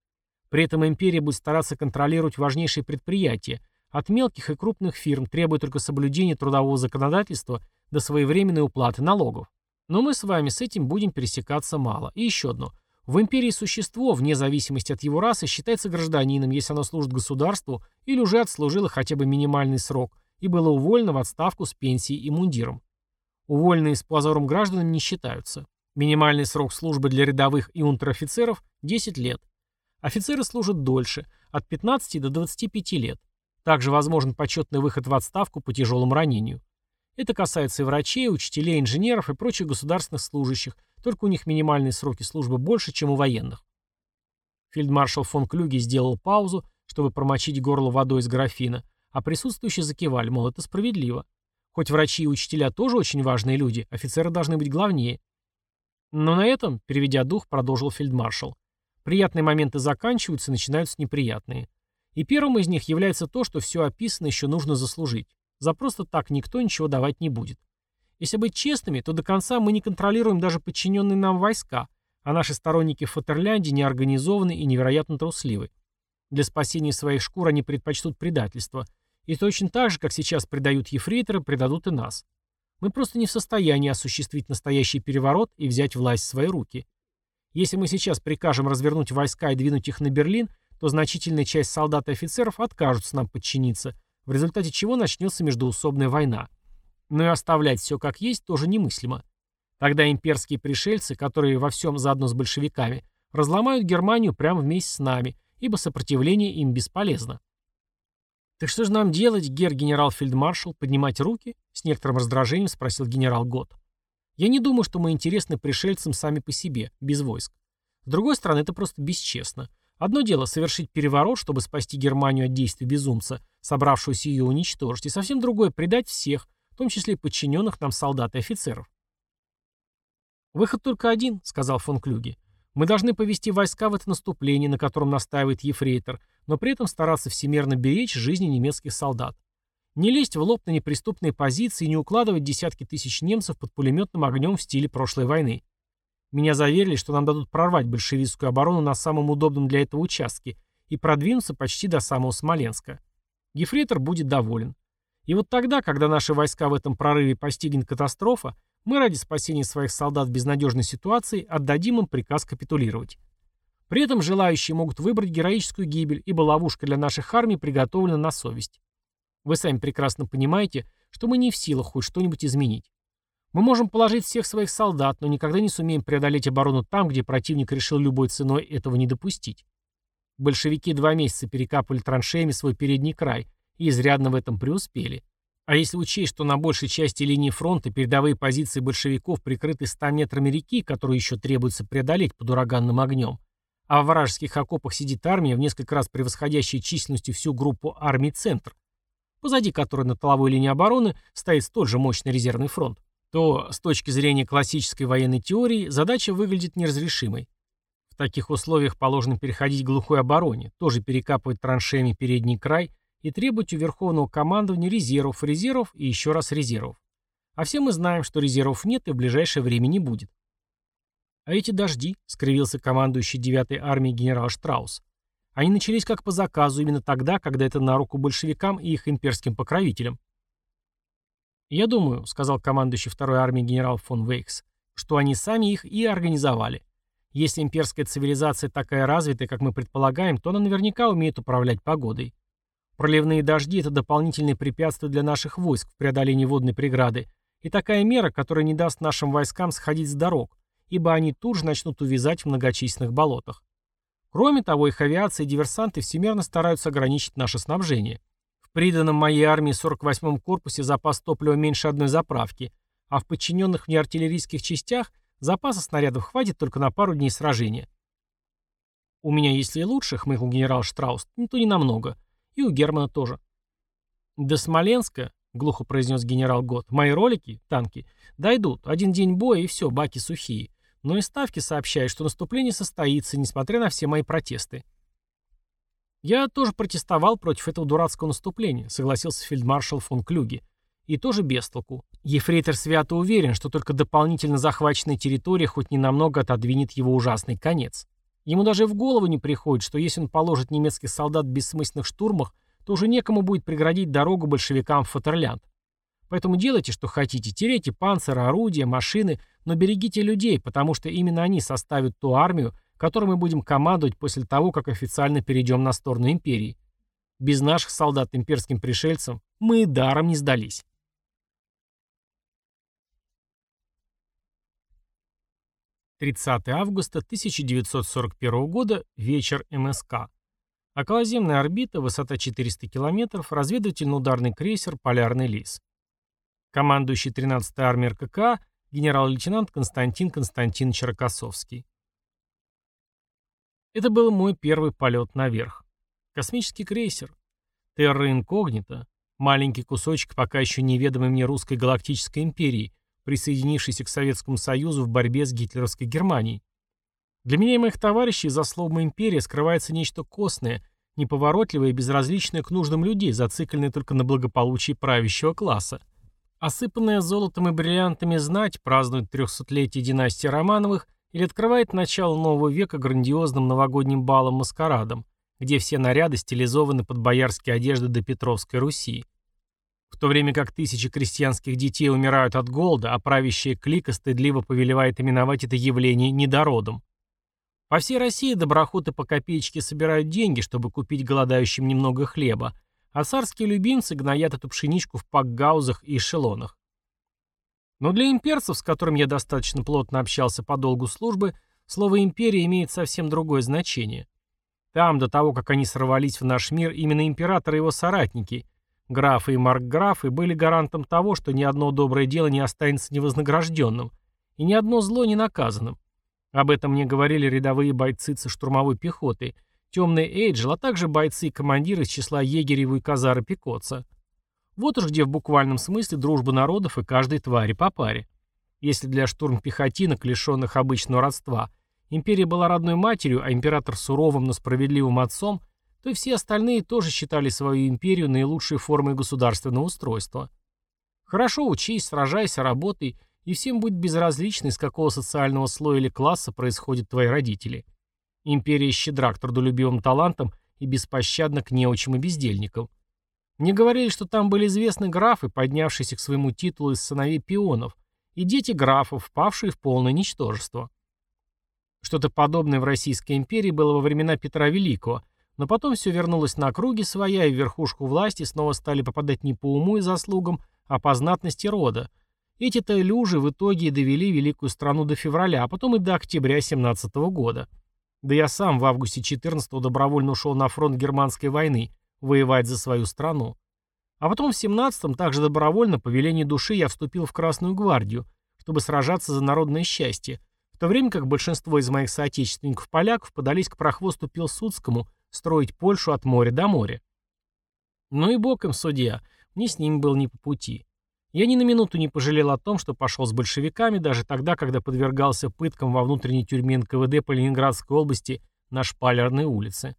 При этом империя будет стараться контролировать важнейшие предприятия, от мелких и крупных фирм, требуя только соблюдения трудового законодательства до своевременной уплаты налогов. Но мы с вами с этим будем пересекаться мало. И еще одно. В империи существо, вне зависимости от его расы, считается гражданином, если оно служит государству или уже отслужило хотя бы минимальный срок и было уволено в отставку с пенсией и мундиром. Уволенные с позором гражданами не считаются. Минимальный срок службы для рядовых и унтер-офицеров – 10 лет. Офицеры служат дольше, от 15 до 25 лет. Также возможен почетный выход в отставку по тяжелому ранению. Это касается и врачей, учителей, инженеров и прочих государственных служащих, только у них минимальные сроки службы больше, чем у военных. Фельдмаршал фон Клюге сделал паузу, чтобы промочить горло водой из графина, а присутствующие закивали, мол, это справедливо. Хоть врачи и учителя тоже очень важные люди, офицеры должны быть главнее. Но на этом, переведя дух, продолжил фельдмаршал, Приятные моменты заканчиваются, начинаются неприятные. И первым из них является то, что все описано еще нужно заслужить. За просто так никто ничего давать не будет. Если быть честными, то до конца мы не контролируем даже подчиненные нам войска, а наши сторонники в Фатерлянде неорганизованы и невероятно трусливы. Для спасения своих шкур они предпочтут предательство. И точно так же, как сейчас предают ефрейторы, предадут и нас. Мы просто не в состоянии осуществить настоящий переворот и взять власть в свои руки. Если мы сейчас прикажем развернуть войска и двинуть их на Берлин, то значительная часть солдат и офицеров откажутся нам подчиниться, в результате чего начнется междоусобная война. Но и оставлять все как есть тоже немыслимо. Тогда имперские пришельцы, которые во всем заодно с большевиками, разломают Германию прямо вместе с нами, ибо сопротивление им бесполезно. «Так что же нам делать, гер-генерал-фельдмаршал, поднимать руки?» С некоторым раздражением спросил генерал Гот. Я не думаю, что мы интересны пришельцам сами по себе, без войск. С другой стороны, это просто бесчестно. Одно дело совершить переворот, чтобы спасти Германию от действий безумца, собравшегося ее уничтожить, и совсем другое – предать всех, в том числе и подчиненных нам солдат и офицеров. «Выход только один», — сказал фон Клюге. «Мы должны повести войска в это наступление, на котором настаивает Ефрейтор, но при этом стараться всемерно беречь жизни немецких солдат. Не лезть в лоб на неприступные позиции и не укладывать десятки тысяч немцев под пулеметным огнем в стиле прошлой войны. Меня заверили, что нам дадут прорвать большевистскую оборону на самом удобном для этого участке и продвинуться почти до самого Смоленска. Ефрейтор будет доволен. И вот тогда, когда наши войска в этом прорыве постигнет катастрофа, мы ради спасения своих солдат в безнадежной ситуации отдадим им приказ капитулировать. При этом желающие могут выбрать героическую гибель, ибо ловушка для наших армий приготовлена на совесть. Вы сами прекрасно понимаете, что мы не в силах хоть что-нибудь изменить. Мы можем положить всех своих солдат, но никогда не сумеем преодолеть оборону там, где противник решил любой ценой этого не допустить. Большевики два месяца перекапывали траншеями свой передний край и изрядно в этом преуспели. А если учесть, что на большей части линии фронта передовые позиции большевиков прикрыты 100 метрами реки, которую еще требуется преодолеть под ураганным огнем, а в вражеских окопах сидит армия, в несколько раз превосходящая численностью всю группу армий «Центр», позади которой на тыловой линии обороны стоит столь же мощный резервный фронт, то с точки зрения классической военной теории задача выглядит неразрешимой. В таких условиях положено переходить к глухой обороне, тоже перекапывать траншеями передний край и требовать у Верховного командования резервов, резервов и еще раз резервов. А все мы знаем, что резервов нет и в ближайшее время не будет. А эти дожди, скривился командующий 9-й армией генерал Штраус, они начались как по заказу именно тогда, когда это на руку большевикам и их имперским покровителям. «Я думаю», — сказал командующий второй армией генерал фон Вейкс, «что они сами их и организовали. Если имперская цивилизация такая развитая, как мы предполагаем, то она наверняка умеет управлять погодой. Проливные дожди – это дополнительные препятствия для наших войск в преодолении водной преграды, и такая мера, которая не даст нашим войскам сходить с дорог, ибо они тут же начнут увязать в многочисленных болотах. Кроме того, их авиация и диверсанты всемерно стараются ограничить наше снабжение. В приданном моей армии 48-м корпусе запас топлива меньше одной заправки, а в подчиненных мне артиллерийских частях запаса снарядов хватит только на пару дней сражения. «У меня, если и лучше», — хмыкнул генерал Штраус, — «то не намного. И у Германа тоже». «До Смоленска», — глухо произнес генерал Гот, — «мои ролики, танки, дойдут. Один день боя, и все, баки сухие. Но и ставки сообщают, что наступление состоится, несмотря на все мои протесты». «Я тоже протестовал против этого дурацкого наступления», — согласился фельдмаршал фон Клюге. «И тоже без толку. Ефрейтор свято уверен, что только дополнительно захваченная территория хоть ненамного отодвинет его ужасный конец. Ему даже в голову не приходит, что если он положит немецких солдат в бессмысленных штурмах, то уже некому будет преградить дорогу большевикам в Фатерлянд. Поэтому делайте, что хотите, терейте панциры, орудия, машины, но берегите людей, потому что именно они составят ту армию, которой мы будем командовать после того, как официально перейдем на сторону империи. Без наших солдат имперским пришельцам мы даром не сдались. Тридцатое августа 1941 года, вечер МСК. Околоземная орбита, высота 400 км, разведывательно-ударный крейсер «Полярный лис». Командующий 13-й армией РКК генерал-лейтенант Константин Константинович Рокоссовский. Это был мой первый полет наверх. Космический крейсер. Терра Инкогнита. Маленький кусочек пока еще неведомой мне русской галактической империи, присоединившейся к Советскому Союзу в борьбе с гитлеровской Германией. Для меня и моих товарищей за словом «империя» скрывается нечто костное, неповоротливое и безразличное к нуждам людей, зацикленное только на благополучии правящего класса. Осыпанная золотом и бриллиантами знать празднует трехсотлетие династии Романовых или открывает начало нового века грандиозным новогодним балом-маскарадом, где все наряды стилизованы под боярские одежды до Петровской Руси. В то время как тысячи крестьянских детей умирают от голода, а правящая клика стыдливо повелевает именовать это явление недородом. По всей России доброхоты по копеечке собирают деньги, чтобы купить голодающим немного хлеба, а царские любимцы гноят эту пшеничку в пакгаузах и эшелонах. Но для имперцев, с которыми я достаточно плотно общался по долгу службы, слово «империя» имеет совсем другое значение. Там, до того, как они сорвались в наш мир, именно император и его соратники, графы и маркграфы, были гарантом того, что ни одно доброе дело не останется невознагражденным, и ни одно зло не наказанным. Об этом мне говорили рядовые бойцы штурмовой пехоты – темный Эйджел, а также бойцы и командиры из числа егереву и казара Пикоца. Вот уж где в буквальном смысле дружба народов и каждой твари по паре. Если для штурм-пехотинок, лишенных обычного родства, империя была родной матерью, а император суровым, но справедливым отцом, то и все остальные тоже считали свою империю наилучшей формой государственного устройства. Хорошо учись, сражайся, работай, и всем будет безразлично, из какого социального слоя или класса происходят твои родители. Империя щедра к трудолюбивым талантам и беспощадна к неучим и бездельникам. Мне говорили, что там были известны графы, поднявшиеся к своему титулу из сыновей пионов, и дети графов, впавшие в полное ничтожество. Что-то подобное в Российской империи было во времена Петра Великого, но потом все вернулось на круги своя, и в верхушку власти снова стали попадать не по уму и заслугам, а по знатности рода. Эти-то люжи в итоге довели великую страну до февраля, а потом и до октября 17 года. Да я сам в августе 14 добровольно ушел на фронт германской войны, воевать за свою страну. А потом в 17-м также добровольно по велению души я вступил в Красную гвардию, чтобы сражаться за народное счастье, в то время как большинство из моих соотечественников-поляков подались к прохвосту Пилсудскому строить Польшу от моря до моря. Ну и боком, судья, мне с ним был не по пути. Я ни на минуту не пожалел о том, что пошел с большевиками, даже тогда, когда подвергался пыткам во внутренней тюрьме НКВД по Ленинградской области на Шпалерной улице.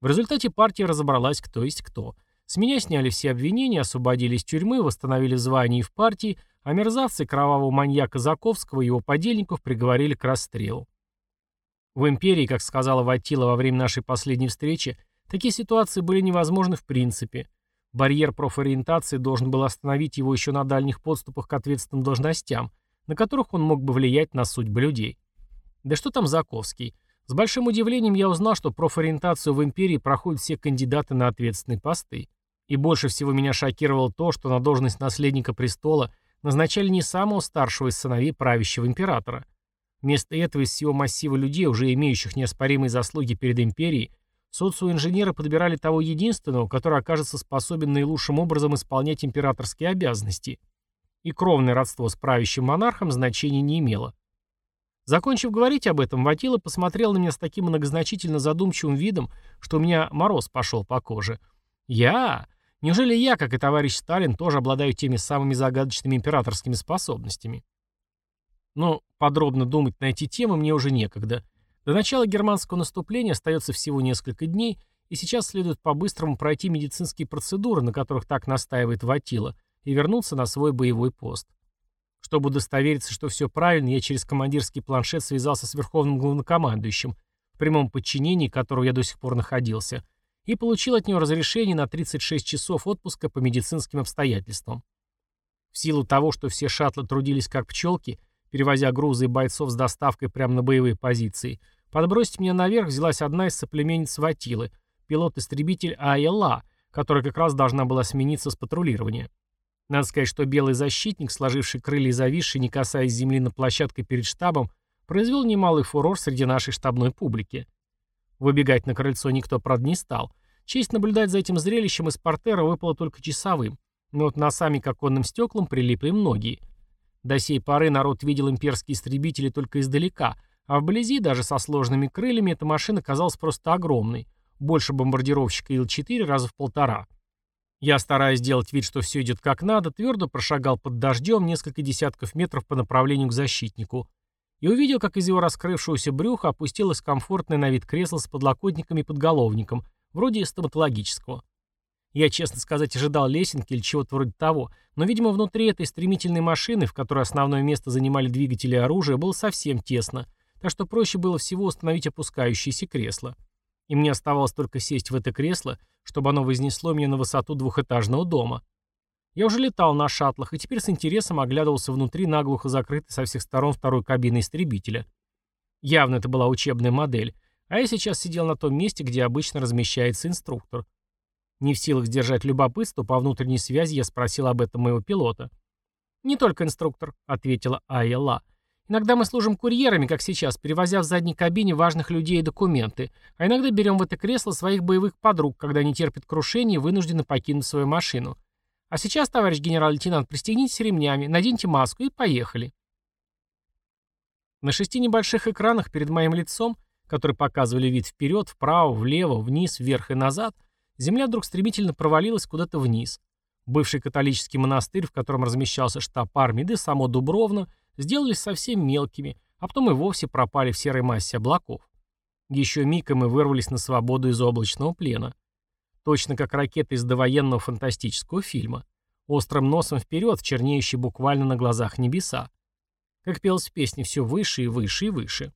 В результате партия разобралась, кто есть кто. С меня сняли все обвинения, освободили из тюрьмы, восстановили в звании в партии, а мерзавцы кровавого маньяка Заковского и его подельников приговорили к расстрелу. В империи, как сказала Ватила во время нашей последней встречи, такие ситуации были невозможны в принципе. Барьер профориентации должен был остановить его еще на дальних подступах к ответственным должностям, на которых он мог бы влиять на судьбы людей. Да что там Заковский? С большим удивлением я узнал, что профориентацию в империи проходят все кандидаты на ответственные посты. И больше всего меня шокировало то, что на должность наследника престола назначали не самого старшего из сыновей правящего императора. Вместо этого из всего массива людей, уже имеющих неоспоримые заслуги перед империей, социоинженеры подбирали того единственного, который окажется способен наилучшим образом исполнять императорские обязанности. И кровное родство с правящим монархом значения не имело. Закончив говорить об этом, Ватила посмотрел на меня с таким многозначительно задумчивым видом, что у меня мороз пошел по коже. «Я? Неужели я, как и товарищ Сталин, тоже обладаю теми самыми загадочными императорскими способностями?» Но подробно думать на эти темы мне уже некогда. До начала германского наступления остается всего несколько дней, и сейчас следует по-быстрому пройти медицинские процедуры, на которых так настаивает Ватила, и вернуться на свой боевой пост. Чтобы удостовериться, что все правильно, я через командирский планшет связался с верховным главнокомандующим, в прямом подчинении которого я до сих пор находился, и получил от него разрешение на 36 часов отпуска по медицинским обстоятельствам. В силу того, что все шаттлы трудились как пчелки, перевозя грузы и бойцов с доставкой прямо на боевые позиции, подбросить меня наверх взялась одна из соплеменниц Ватилы, пилот-истребитель Айла, которая как раз должна была смениться с патрулирования. Надо сказать, что белый защитник, сложивший крылья и зависший, не касаясь земли на площадке перед штабом, произвел немалый фурор среди нашей штабной публики. Выбегать на крыльцо никто, правда, не стал. Честь наблюдать за этим зрелищем из портера выпала только часовым, но вот носами к оконным стеклам прилипли многие. До сей поры народ видел имперские истребители только издалека, а вблизи, даже со сложными крыльями, эта машина казалась просто огромной, больше бомбардировщика Ил-4 раза в полтора. Я, стараясь сделать вид, что все идет как надо, твердо прошагал под дождем несколько десятков метров по направлению к защитнику и увидел, как из его раскрывшегося брюха опустилось комфортное на вид кресло с подлокотниками и подголовником, вроде стоматологического. Я, честно сказать, ожидал лесенки или чего-то вроде того, но, видимо, внутри этой стремительной машины, в которой основное место занимали двигатели и оружие, было совсем тесно, так что проще было всего установить опускающееся кресло и мне оставалось только сесть в это кресло, чтобы оно вознесло меня на высоту двухэтажного дома. Я уже летал на шаттлах и теперь с интересом оглядывался внутри наглухо закрытой со всех сторон второй кабины истребителя. Явно это была учебная модель, а я сейчас сидел на том месте, где обычно размещается инструктор. Не в силах сдержать любопытство, по внутренней связи я спросил об этом моего пилота. «Не только инструктор», — ответила Айя Ла. Иногда мы служим курьерами, как сейчас, перевозя в задней кабине важных людей и документы, а иногда берем в это кресло своих боевых подруг, когда они терпят крушение и вынуждены покинуть свою машину. А сейчас, товарищ генерал-лейтенант, пристегнитесь ремнями, наденьте маску и поехали. На шести небольших экранах перед моим лицом, которые показывали вид вперед, вправо, влево, вниз, вверх и назад, земля вдруг стремительно провалилась куда-то вниз. Бывший католический монастырь, в котором размещался штаб армии, да само Дубровно – сделались совсем мелкими, а потом и вовсе пропали в серой массе облаков. Еще миг, и мы вырвались на свободу из облачного плена. Точно как ракета из довоенного фантастического фильма. Острым носом вперед, чернеющий буквально на глазах небеса. Как пелось в песне, все выше и выше и выше.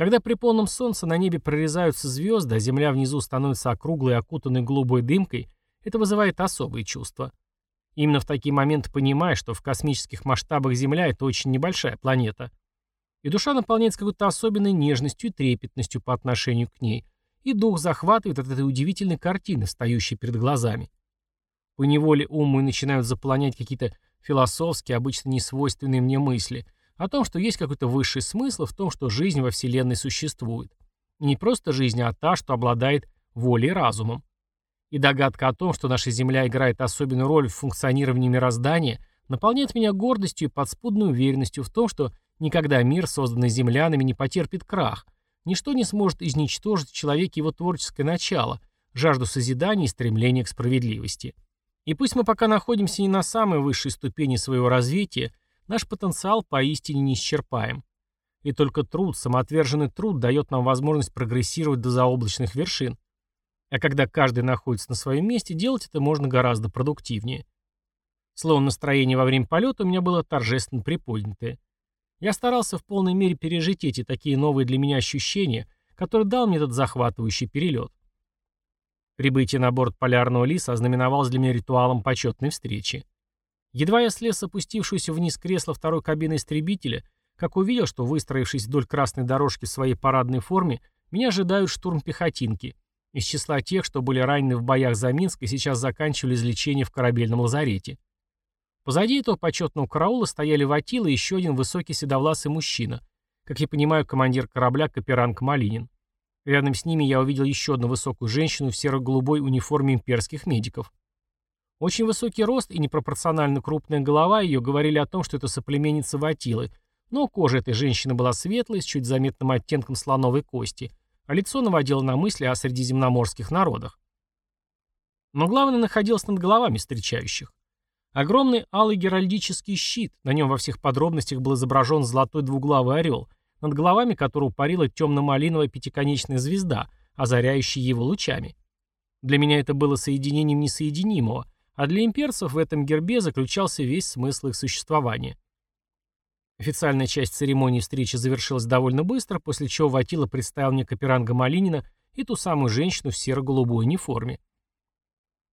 Когда при полном солнце на небе прорезаются звезды, а земля внизу становится округлой и окутанной голубой дымкой, это вызывает особые чувства. Именно в такие моменты понимаешь, что в космических масштабах Земля – это очень небольшая планета. И душа наполняется какой-то особенной нежностью и трепетностью по отношению к ней, и дух захватывает от этой удивительной картины, встающей перед глазами. По неволе уму начинают заполонять какие-то философские, обычно несвойственные мне мысли о том, что есть какой-то высший смысл в том, что жизнь во Вселенной существует. Не просто жизнь, а та, что обладает волей и разумом. И догадка о том, что наша Земля играет особенную роль в функционировании мироздания, наполняет меня гордостью и подспудной уверенностью в том, что никогда мир, созданный землянами, не потерпит крах. Ничто не сможет изничтожить в человеке его творческое начало, жажду созидания и стремление к справедливости. И пусть мы пока находимся не на самой высшей ступени своего развития, наш потенциал поистине неисчерпаем. И только труд, самоотверженный труд дает нам возможность прогрессировать до заоблачных вершин. А когда каждый находится на своем месте, делать это можно гораздо продуктивнее. Словом, настроение во время полета у меня было торжественно приподнятое. Я старался в полной мере пережить эти такие новые для меня ощущения, которые дал мне этот захватывающий перелет. Прибытие на борт полярного лиса ознаменовалось для меня ритуалом почетной встречи. Едва я слез с опустившегося вниз кресла второй кабины истребителя, как увидел, что, выстроившись вдоль красной дорожки в своей парадной форме, меня ожидают штурм пехотинки — из числа тех, что были ранены в боях за Минск и сейчас заканчивали излечение в корабельном лазарете. Позади этого почетного караула стояли Ватила и еще один высокий седовласый мужчина, как я понимаю, командир корабля Каперанг Малинин. Рядом с ними я увидел еще одну высокую женщину в серо-голубой униформе имперских медиков. Очень высокий рост и непропорционально крупная голова ее говорили о том, что это соплеменница Ватилы, но кожа этой женщины была светлой, с чуть заметным оттенком слоновой кости, а лицо наводило на мысли о средиземноморских народах. Но главное находилось над головами встречающих. Огромный алый геральдический щит, на нем во всех подробностях был изображен золотой двуглавый орел, над головами которого парила темно-малиновая пятиконечная звезда, озаряющая его лучами. Для меня это было соединением несоединимого, а для имперцев в этом гербе заключался весь смысл их существования. Официальная часть церемонии встречи завершилась довольно быстро, после чего Ватила представил мне Каперанга Малинина и ту самую женщину в серо-голубой униформе.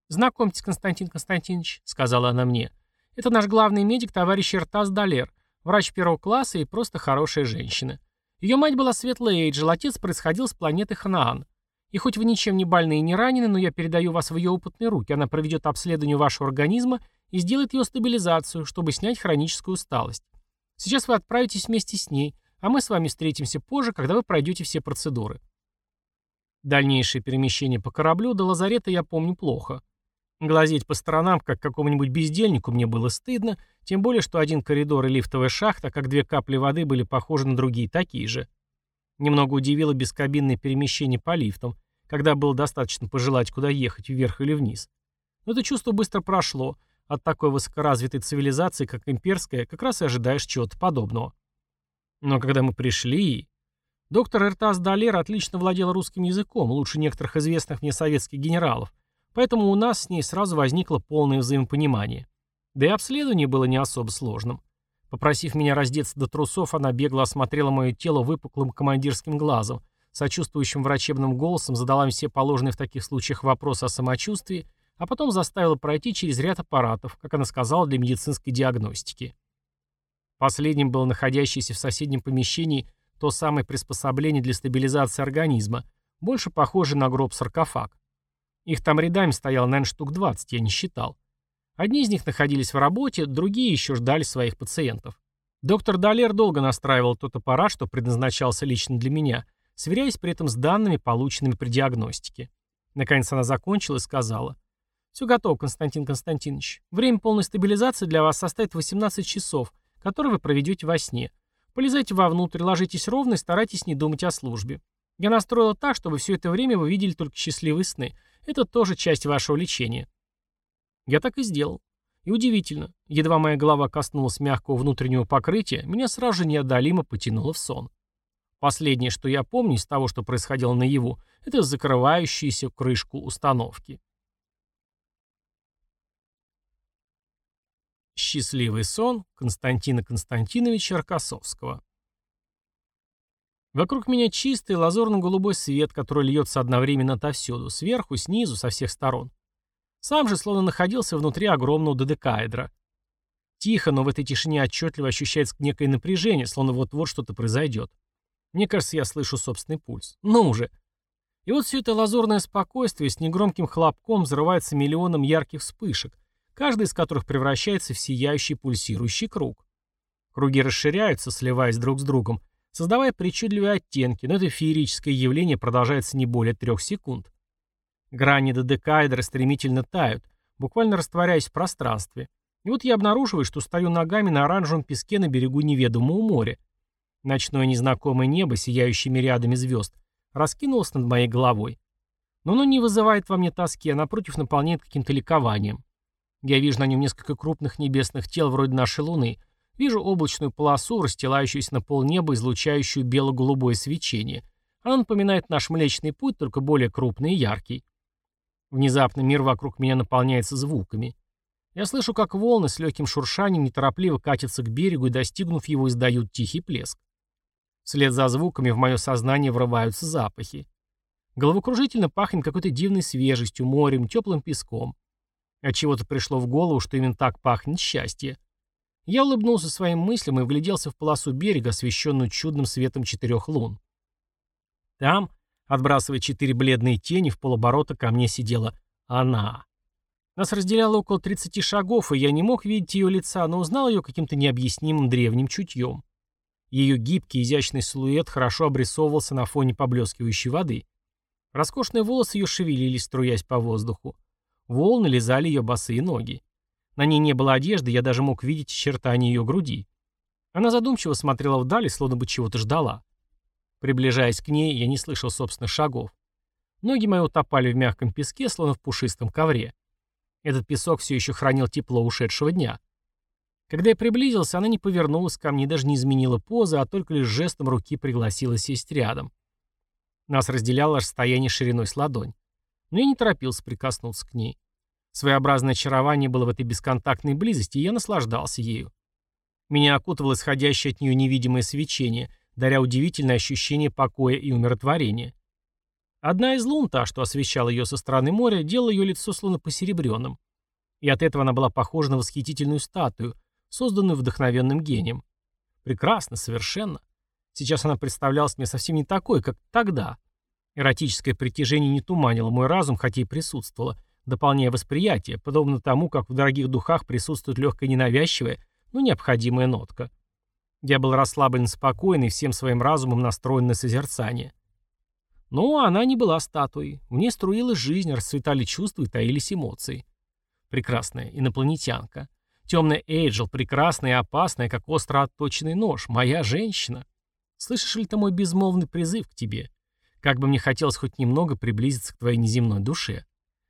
«Знакомьтесь, Константин Константинович», — сказала она мне. «Это наш главный медик, товарищ Эртас Далер, врач первого класса и просто хорошая женщина. Ее мать была Светлая Эйджел, отец происходил с планеты Ханаан. И хоть вы ничем не больны и не ранены, но я передаю вас в ее опытные руки. Она проведет обследование вашего организма и сделает ее стабилизацию, чтобы снять хроническую усталость. Сейчас вы отправитесь вместе с ней, а мы с вами встретимся позже, когда вы пройдете все процедуры. Дальнейшее перемещение по кораблю до лазарета я помню плохо. Глазеть по сторонам, как какому-нибудь бездельнику, мне было стыдно, тем более, что один коридор и лифтовая шахта, как две капли воды, были похожи на другие такие же. Немного удивило бескабинное перемещение по лифтам, когда было достаточно пожелать, куда ехать, вверх или вниз. Но это чувство быстро прошло, от такой высокоразвитой цивилизации, как имперская, как раз и ожидаешь чего-то подобного. Но когда мы пришли... Доктор Эртас Далер отлично владел русским языком, лучше некоторых известных мне советских генералов, поэтому у нас с ней сразу возникло полное взаимопонимание. Да и обследование было не особо сложным. Попросив меня раздеться до трусов, она бегло осмотрела мое тело выпуклым командирским глазом, сочувствующим врачебным голосом задала мне все положенные в таких случаях вопросы о самочувствии а потом заставила пройти через ряд аппаратов, как она сказала, для медицинской диагностики. Последним было находящееся в соседнем помещении то самое приспособление для стабилизации организма, больше похожее на гроб-саркофаг. Их там рядами стояло, наверное, штук 20, я не считал. Одни из них находились в работе, другие еще ждали своих пациентов. Доктор Далер долго настраивал тот аппарат, что предназначался лично для меня, сверяясь при этом с данными, полученными при диагностике. Наконец она закончила и сказала. Все готово, Константин Константинович. Время полной стабилизации для вас составит 18 часов, которые вы проведете во сне. Полезайте вовнутрь, ложитесь ровно и старайтесь не думать о службе. Я настроила так, чтобы все это время вы видели только счастливые сны. Это тоже часть вашего лечения. Я так и сделал. И удивительно, едва моя голова коснулась мягкого внутреннего покрытия, меня сразу же неодолимо потянуло в сон. Последнее, что я помню из того, что происходило наяву, это закрывающуюся крышку установки. Счастливый сон Константина Константиновича Аркасовского. Вокруг меня чистый лазурно-голубой свет, который льется одновременно отовсюду, сверху, снизу, со всех сторон. Сам же словно находился внутри огромного додекаэдра. Тихо, но в этой тишине отчетливо ощущается некое напряжение, словно вот-вот что-то произойдет. Мне кажется, я слышу собственный пульс. Ну уже. И вот все это лазурное спокойствие с негромким хлопком взрывается миллионом ярких вспышек, каждый из которых превращается в сияющий пульсирующий круг. Круги расширяются, сливаясь друг с другом, создавая причудливые оттенки, но это феерическое явление продолжается не более трех секунд. Грани додекаэдра стремительно тают, буквально растворяясь в пространстве. И вот я обнаруживаю, что стою ногами на оранжевом песке на берегу неведомого моря. Ночное незнакомое небо, сияющее мириадами звезд, раскинулось над моей головой. Но оно не вызывает во мне тоски, а напротив наполняет каким-то ликованием. Я вижу на нем несколько крупных небесных тел вроде нашей Луны, вижу облачную полосу, расстилающуюся на полнеба, излучающую бело-голубое свечение. Она напоминает наш Млечный Путь, только более крупный и яркий. Внезапно мир вокруг меня наполняется звуками. Я слышу, как волны с легким шуршанием неторопливо катятся к берегу и, достигнув его, издают тихий плеск. Вслед за звуками в мое сознание врываются запахи. Головокружительно пахнет какой-то дивной свежестью, морем, теплым песком. От чего то пришло в голову, что именно так пахнет счастье. Я улыбнулся своим мыслям и вгляделся в полосу берега, освещенную чудным светом четырех лун. Там, отбрасывая четыре бледные тени, в полоборота ко мне сидела она. Нас разделяло около 30 шагов, и я не мог видеть ее лица, но узнал ее каким-то необъяснимым древним чутьем. Ее гибкий, изящный силуэт хорошо обрисовывался на фоне поблескивающей воды. Роскошные волосы ее шевелились, струясь по воздуху. Волны лизали ее босые ноги. На ней не было одежды, я даже мог видеть очертания ее груди. Она задумчиво смотрела вдали, словно бы чего-то ждала. Приближаясь к ней, я не слышал собственных шагов. Ноги мои утопали в мягком песке, словно в пушистом ковре. Этот песок все еще хранил тепло ушедшего дня. Когда я приблизился, она не повернулась ко мне, даже не изменила позы, а только лишь жестом руки пригласила сесть рядом. Нас разделяло расстояние шириной с ладонь. Но я не торопился прикоснуться к ней. Своеобразное очарование было в этой бесконтактной близости, и я наслаждался ею. Меня окутывало исходящее от нее невидимое свечение, даря удивительное ощущение покоя и умиротворения. Одна из лун, та, что освещала ее со стороны моря, делала ее лицо словно посеребренным. И от этого она была похожа на восхитительную статую, созданную вдохновенным гением. Прекрасно, совершенно. Сейчас она представлялась мне совсем не такой, как тогда. Эротическое притяжение не туманило мой разум, хотя и присутствовало, дополняя восприятие, подобно тому, как в дорогих духах присутствует легкая ненавязчивая, но необходимая нотка. Я был расслаблен и спокоен, всем своим разумом настроен на созерцание. Но она не была статуей. В ней струилась жизнь, расцветали чувства и таились эмоции. Прекрасная инопланетянка. Темная Эйджел, прекрасная и опасная, как остро отточенный нож. Моя женщина. Слышишь ли ты мой безмолвный призыв к тебе? Как бы мне хотелось хоть немного приблизиться к твоей неземной душе.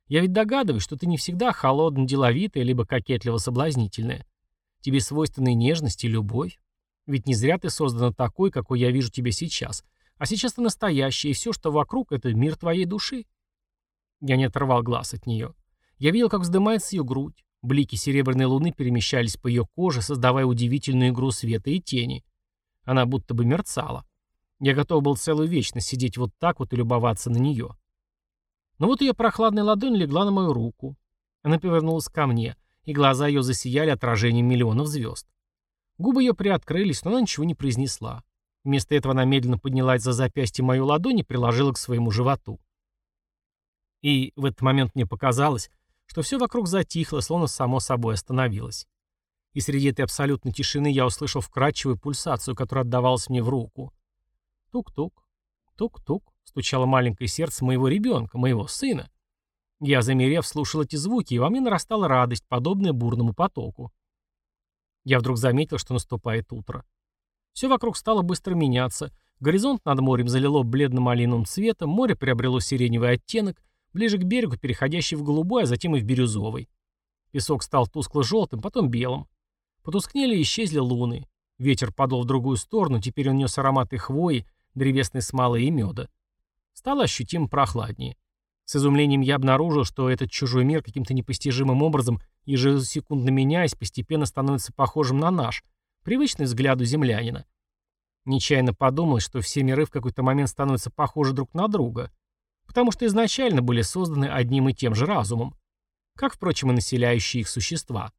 Я ведь догадываюсь, что ты не всегда холодно деловитая, либо кокетливо соблазнительная. Тебе свойственны нежность и любовь. Ведь не зря ты создана такой, какой я вижу тебя сейчас. А сейчас ты настоящая, и все, что вокруг, это мир твоей души. Я не оторвал глаз от нее. Я видел, как вздымается ее грудь. Блики серебряной луны перемещались по ее коже, создавая удивительную игру света и тени. Она будто бы мерцала. Я готов был целую вечность сидеть вот так вот и любоваться на нее. Но вот ее прохладная ладонь легла на мою руку. Она повернулась ко мне, и глаза ее засияли отражением миллионов звезд. Губы ее приоткрылись, но она ничего не произнесла. Вместо этого она медленно поднялась за запястье мою ладонь и приложила к своему животу. И в этот момент мне показалось, что все вокруг затихло, словно само собой остановилось. И среди этой абсолютной тишины я услышал вкрадчивую пульсацию, которая отдавалась мне в руку. Тук-тук, тук-тук, стучало маленькое сердце моего ребенка, моего сына. Я, замерев, слушал эти звуки, и во мне нарастала радость, подобная бурному потоку. Я вдруг заметил, что наступает утро. Все вокруг стало быстро меняться. Горизонт над морем залило бледно-малиновым цветом, море приобрело сиреневый оттенок, ближе к берегу переходящий в голубой, а затем и в бирюзовый. Песок стал тускло-желтым, потом белым. Потускнели и исчезли луны. Ветер подул в другую сторону, теперь он нес ароматы хвои, древесной смолы и меда. Стало ощутимо прохладнее. С изумлением я обнаружил, что этот чужой мир каким-то непостижимым образом, ежесекундно меняясь, постепенно становится похожим на наш, привычный взгляду землянина. Нечаянно подумал, что все миры в какой-то момент становятся похожи друг на друга, потому что изначально были созданы одним и тем же разумом. как, впрочем, и населяющие их существа.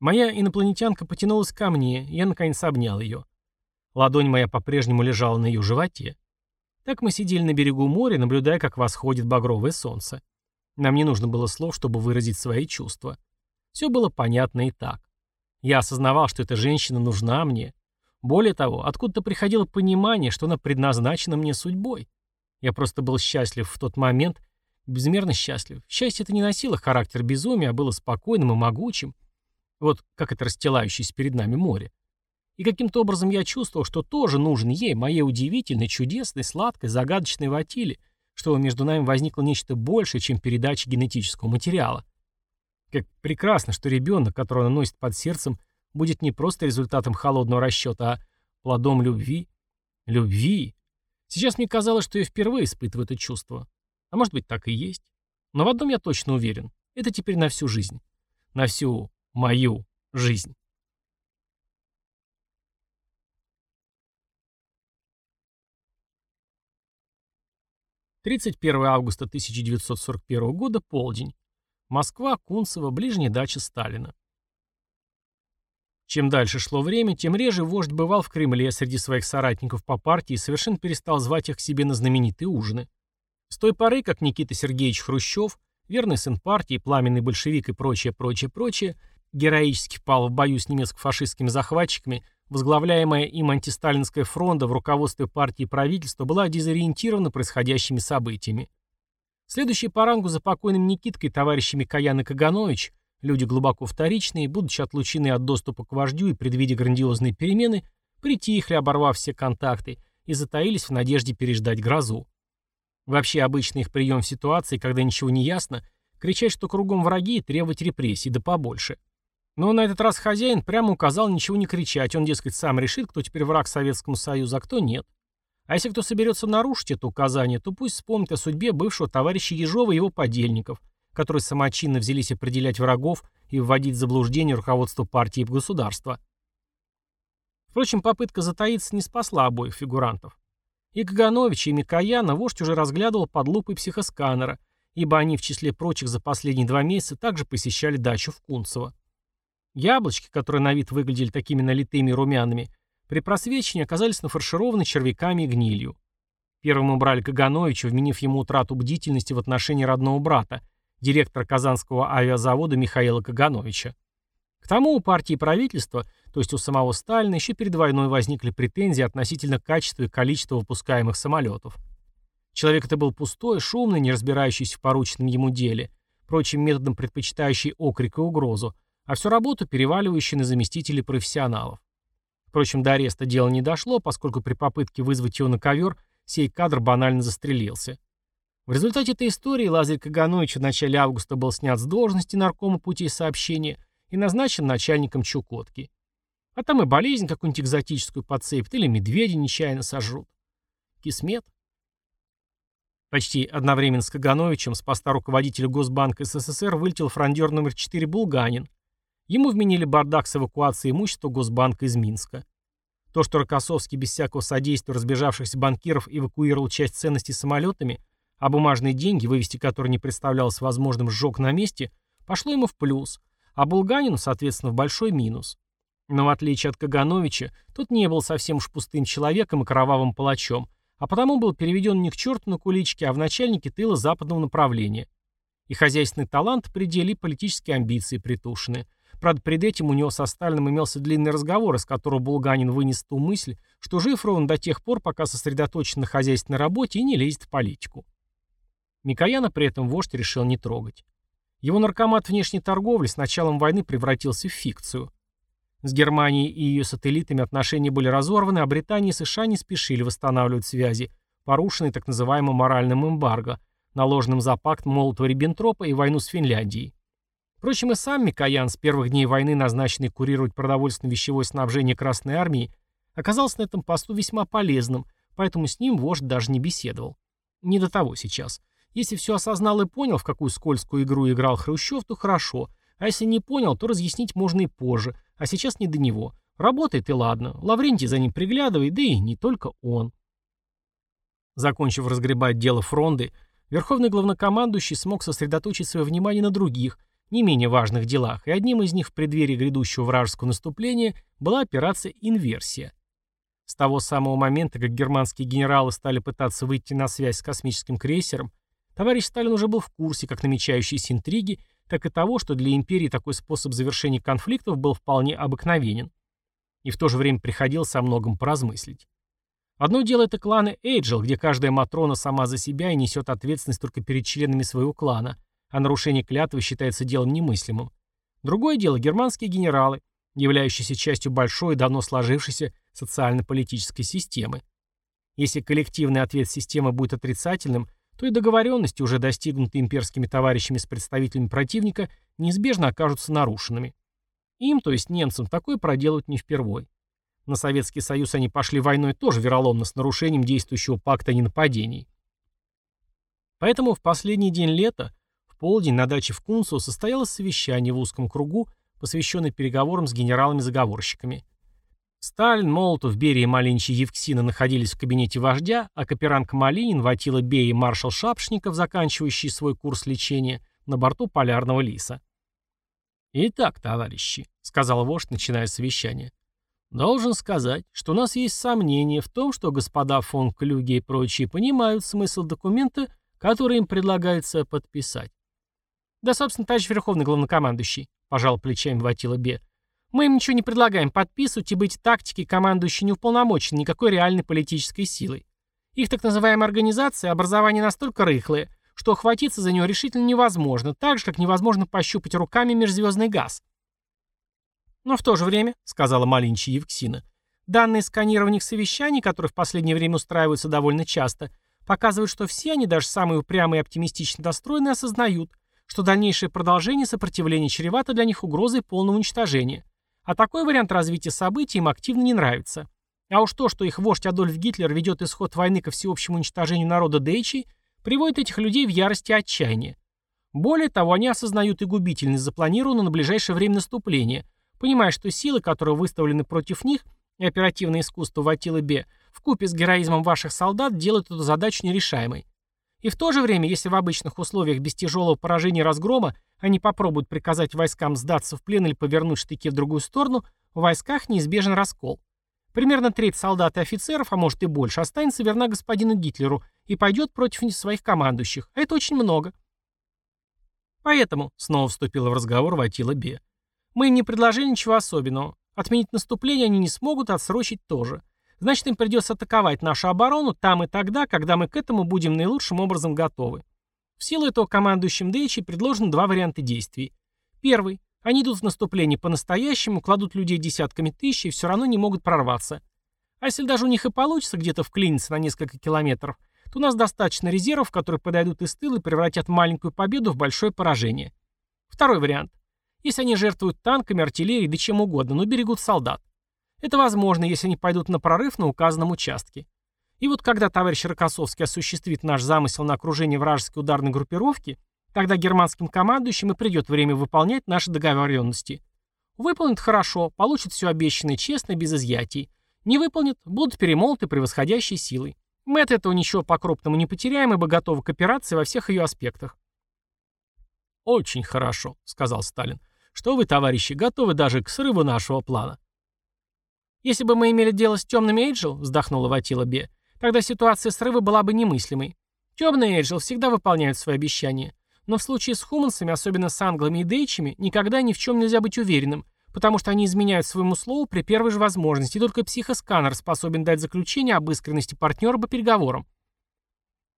Моя инопланетянка потянулась ко мне, и я, наконец, обнял ее. Ладонь моя по-прежнему лежала на ее животе. Так мы сидели на берегу моря, наблюдая, как восходит багровое солнце. Нам не нужно было слов, чтобы выразить свои чувства. Все было понятно и так. Я осознавал, что эта женщина нужна мне. Более того, откуда-то приходило понимание, что она предназначена мне судьбой. Я просто был счастлив в тот момент, безмерно счастлив. Счастье это не носило характер безумия, а было спокойным и могучим. Вот как это расстилающееся перед нами море. И каким-то образом я чувствовал, что тоже нужен ей, моей удивительной, чудесной, сладкой, загадочной Ватиле, что между нами возникло нечто большее, чем передача генетического материала. Как прекрасно, что ребенок, которого она носит под сердцем, будет не просто результатом холодного расчета, а плодом любви. Любви. Сейчас мне казалось, что я впервые испытываю это чувство. А может быть, так и есть. Но в одном я точно уверен. Это теперь на всю жизнь. На всю мою жизнь. Тридцать первое августа 1941 года, полдень. Москва, Кунцево, ближняя дача Сталина. Чем дальше шло время, тем реже вождь бывал в Кремле среди своих соратников по партии и совершенно перестал звать их к себе на знаменитые ужины. С той поры, как Никита Сергеевич Хрущев, верный сын партии, пламенный большевик и прочее, прочее, прочее, героически пал в бою с немецко-фашистскими захватчиками, возглавляемая им антисталинская фронта в руководстве партии и правительства была дезориентирована происходящими событиями. Следующие по рангу за покойным Никиткой товарищи Микоян и Каганович, люди глубоко вторичные, будучи отлучены от доступа к вождю и предвидя грандиозные перемены, притихли, оборвав все контакты, и затаились в надежде переждать грозу. Вообще обычный их прием в ситуации, когда ничего не ясно, кричать, что кругом враги и требовать репрессий, да побольше. Но на этот раз хозяин прямо указал ничего не кричать, он, дескать, сам решит, кто теперь враг Советскому Союзу, а кто нет. А если кто соберется нарушить это указание, то пусть вспомнит о судьбе бывшего товарища Ежова и его подельников, которые самочинно взялись определять врагов и вводить в заблуждение руководство партии и государства. Впрочем, попытка затаиться не спасла обоих фигурантов. И Кагановича, и Микояна вождь уже разглядывал под лупой психосканера, ибо они в числе прочих за последние два месяца также посещали дачу в Кунцево. Яблочки, которые на вид выглядели такими налитыми румяными, при просвечивании оказались нафаршированы червяками и гнилью. Первым убрали Кагановича, вменив ему утрату бдительности в отношении родного брата, директора Казанского авиазавода Михаила Кагановича. К тому у партии и правительства, то есть у самого Сталина, еще перед войной возникли претензии относительно качества и количества выпускаемых самолетов. Человек это был пустой, шумный, не разбирающийся в порученном ему деле, прочим методом предпочитающий окрик и угрозу, а всю работу переваливающий на заместителей профессионалов. Впрочем, до ареста дело не дошло, поскольку при попытке вызвать его на ковер сей кадр банально застрелился. В результате этой истории Лазарь Каганович в начале августа был снят с должности наркома путей сообщения и назначен начальником Чукотки. А там и болезнь какую-нибудь экзотическую подцепит, или медведи нечаянно сожрут. Кисмет. Почти одновременно с Кагановичем с поста руководителя Госбанка СССР вылетел фрондер номер 4 Булганин, Ему вменили бардак с эвакуацией имущества Госбанка из Минска. То, что Рокоссовский без всякого содействия разбежавшихся банкиров эвакуировал часть ценностей самолетами, а бумажные деньги, вывести которые не представлялось возможным, сжег на месте, пошло ему в плюс, а Булганину, соответственно, в большой минус. Но в отличие от Кагановича, тот не был совсем уж пустым человеком и кровавым палачом, а потому был переведен не к черту на куличке, а в начальнике тыла западного направления. И хозяйственный талант при деле, и политические амбиции притушены – Правда, перед этим у него со Сталиным имелся длинный разговор, из которого Булганин вынес ту мысль, что жив ровно до тех пор, пока сосредоточен на хозяйственной работе и не лезет в политику. Микояна при этом вождь решил не трогать. Его наркомат внешней торговли с началом войны превратился в фикцию. С Германией и ее сателлитами отношения были разорваны, а Британия и США не спешили восстанавливать связи, порушенные так называемым моральным эмбарго, наложенным за пакт Молотова-Риббентропа и войну с Финляндией. Впрочем, и сам Микоян, с первых дней войны назначенный курировать продовольственно-вещевое снабжение Красной Армии, оказался на этом посту весьма полезным, поэтому с ним вождь даже не беседовал. Не до того сейчас. Если все осознал и понял, в какую скользкую игру играл Хрущев, то хорошо, а если не понял, то разъяснить можно и позже, а сейчас не до него. Работает и ладно, Лаврентий за ним приглядывает, да и не только он. Закончив разгребать дело фронды, верховный главнокомандующий смог сосредоточить свое внимание на других, не менее важных делах, и одним из них в преддверии грядущего вражеского наступления была операция «Инверсия». С того самого момента, как германские генералы стали пытаться выйти на связь с космическим крейсером, товарищ Сталин уже был в курсе как намечающейся интриги, так и того, что для империи такой способ завершения конфликтов был вполне обыкновенен. И в то же время приходилось о многом поразмыслить. Одно дело это кланы Эйджел, где каждая Матрона сама за себя и несет ответственность только перед членами своего клана, а нарушение клятвы считается делом немыслимым. Другое дело германские генералы, являющиеся частью большой, давно сложившейся социально-политической системы. Если коллективный ответ системы будет отрицательным, то и договоренности, уже достигнутые имперскими товарищами с представителями противника, неизбежно окажутся нарушенными. Им, то есть немцам, такое проделывать не впервой. На Советский Союз они пошли войной тоже вероломно с нарушением действующего пакта о ненападении. Поэтому в последний день лета, полдень на даче в Кунцево состоялось совещание в узком кругу, посвященное переговорам с генералами-заговорщиками. Сталин, Молотов, Берия и Малинич Евксина находились в кабинете вождя, а Каперанг Малинин, Ватила Бей и маршал Шапшников, заканчивающий свой курс лечения, на борту полярного лиса. «Итак, товарищи», — сказал вождь, начиная совещание, — «должен сказать, что у нас есть сомнения в том, что господа фон Клюге и прочие понимают смысл документа, который им предлагается подписать». «Да, собственно, товарищ Верховный Главнокомандующий», — пожал плечами Ватила Бе, мы им ничего не предлагаем подписывать и быть тактикой командующей не уполномочен никакой реальной политической силой. Их так называемая организация образование настолько рыхлое, что охватиться за него решительно невозможно, так же, как невозможно пощупать руками межзвездный газ. Но в то же время, сказала Малинчи Евксина, данные сканирования совещаний, которые в последнее время устраиваются довольно часто, показывают, что все они, даже самые упрямые и оптимистично настроенные, осознают, что дальнейшее продолжение сопротивления чревато для них угрозой полного уничтожения. А такой вариант развития событий им активно не нравится. А уж то, что их вождь Адольф Гитлер ведет исход войны ко всеобщему уничтожению народа Дейчи, приводит этих людей в ярость и отчаяние. Более того, они осознают и губительность запланированного на ближайшее время наступления, понимая, что силы, которые выставлены против них, и оперативное искусство Ватилы Бе, вкупе с героизмом ваших солдат делают эту задачу нерешаемой. И в то же время, если в обычных условиях без тяжелого поражения и разгрома они попробуют приказать войскам сдаться в плен или повернуть штыки в другую сторону, в войсках неизбежен раскол. Примерно треть солдат и офицеров, а может и больше, останется верна господину Гитлеру и пойдет против своих командующих, а это очень много. Поэтому, снова вступила в разговор Ватила Бе, мы им не предложили ничего особенного. Отменить наступление они не смогут, отсрочить тоже. Значит, им придется атаковать нашу оборону там и тогда, когда мы к этому будем наилучшим образом готовы. В силу этого командующим Дейчи предложены два варианта действий. Первый. Они идут в наступление по-настоящему, кладут людей десятками тысяч и все равно не могут прорваться. А если даже у них и получится где-то вклиниться на несколько километров, то у нас достаточно резервов, которые подойдут из тыла и превратят маленькую победу в большое поражение. Второй вариант. Если они жертвуют танками, артиллерией, да чем угодно, но берегут солдат. Это возможно, если они пойдут на прорыв на указанном участке. И вот когда товарищ Рокоссовский осуществит наш замысел на окружение вражеской ударной группировки, тогда германским командующим и придет время выполнять наши договоренности. Выполнит хорошо, получит все обещанное честно, без изъятий. Не выполнит, будут перемолоты превосходящей силой. Мы от этого ничего по-крупному не потеряем, ибо готовы к операции во всех ее аспектах. «Очень хорошо», — сказал Сталин, — «что вы, товарищи, готовы даже к срыву нашего плана». «Если бы мы имели дело с темным Эйджел», — вздохнула Ватила Бе, Тогда ситуация срыва была бы немыслимой. Темные Эйджел всегда выполняют свои обещания. Но в случае с хумансами, особенно с англами и дейчами, никогда ни в чем нельзя быть уверенным, потому что они изменяют своему слову при первой же возможности, и только психосканер способен дать заключение об искренности партнера по переговорам.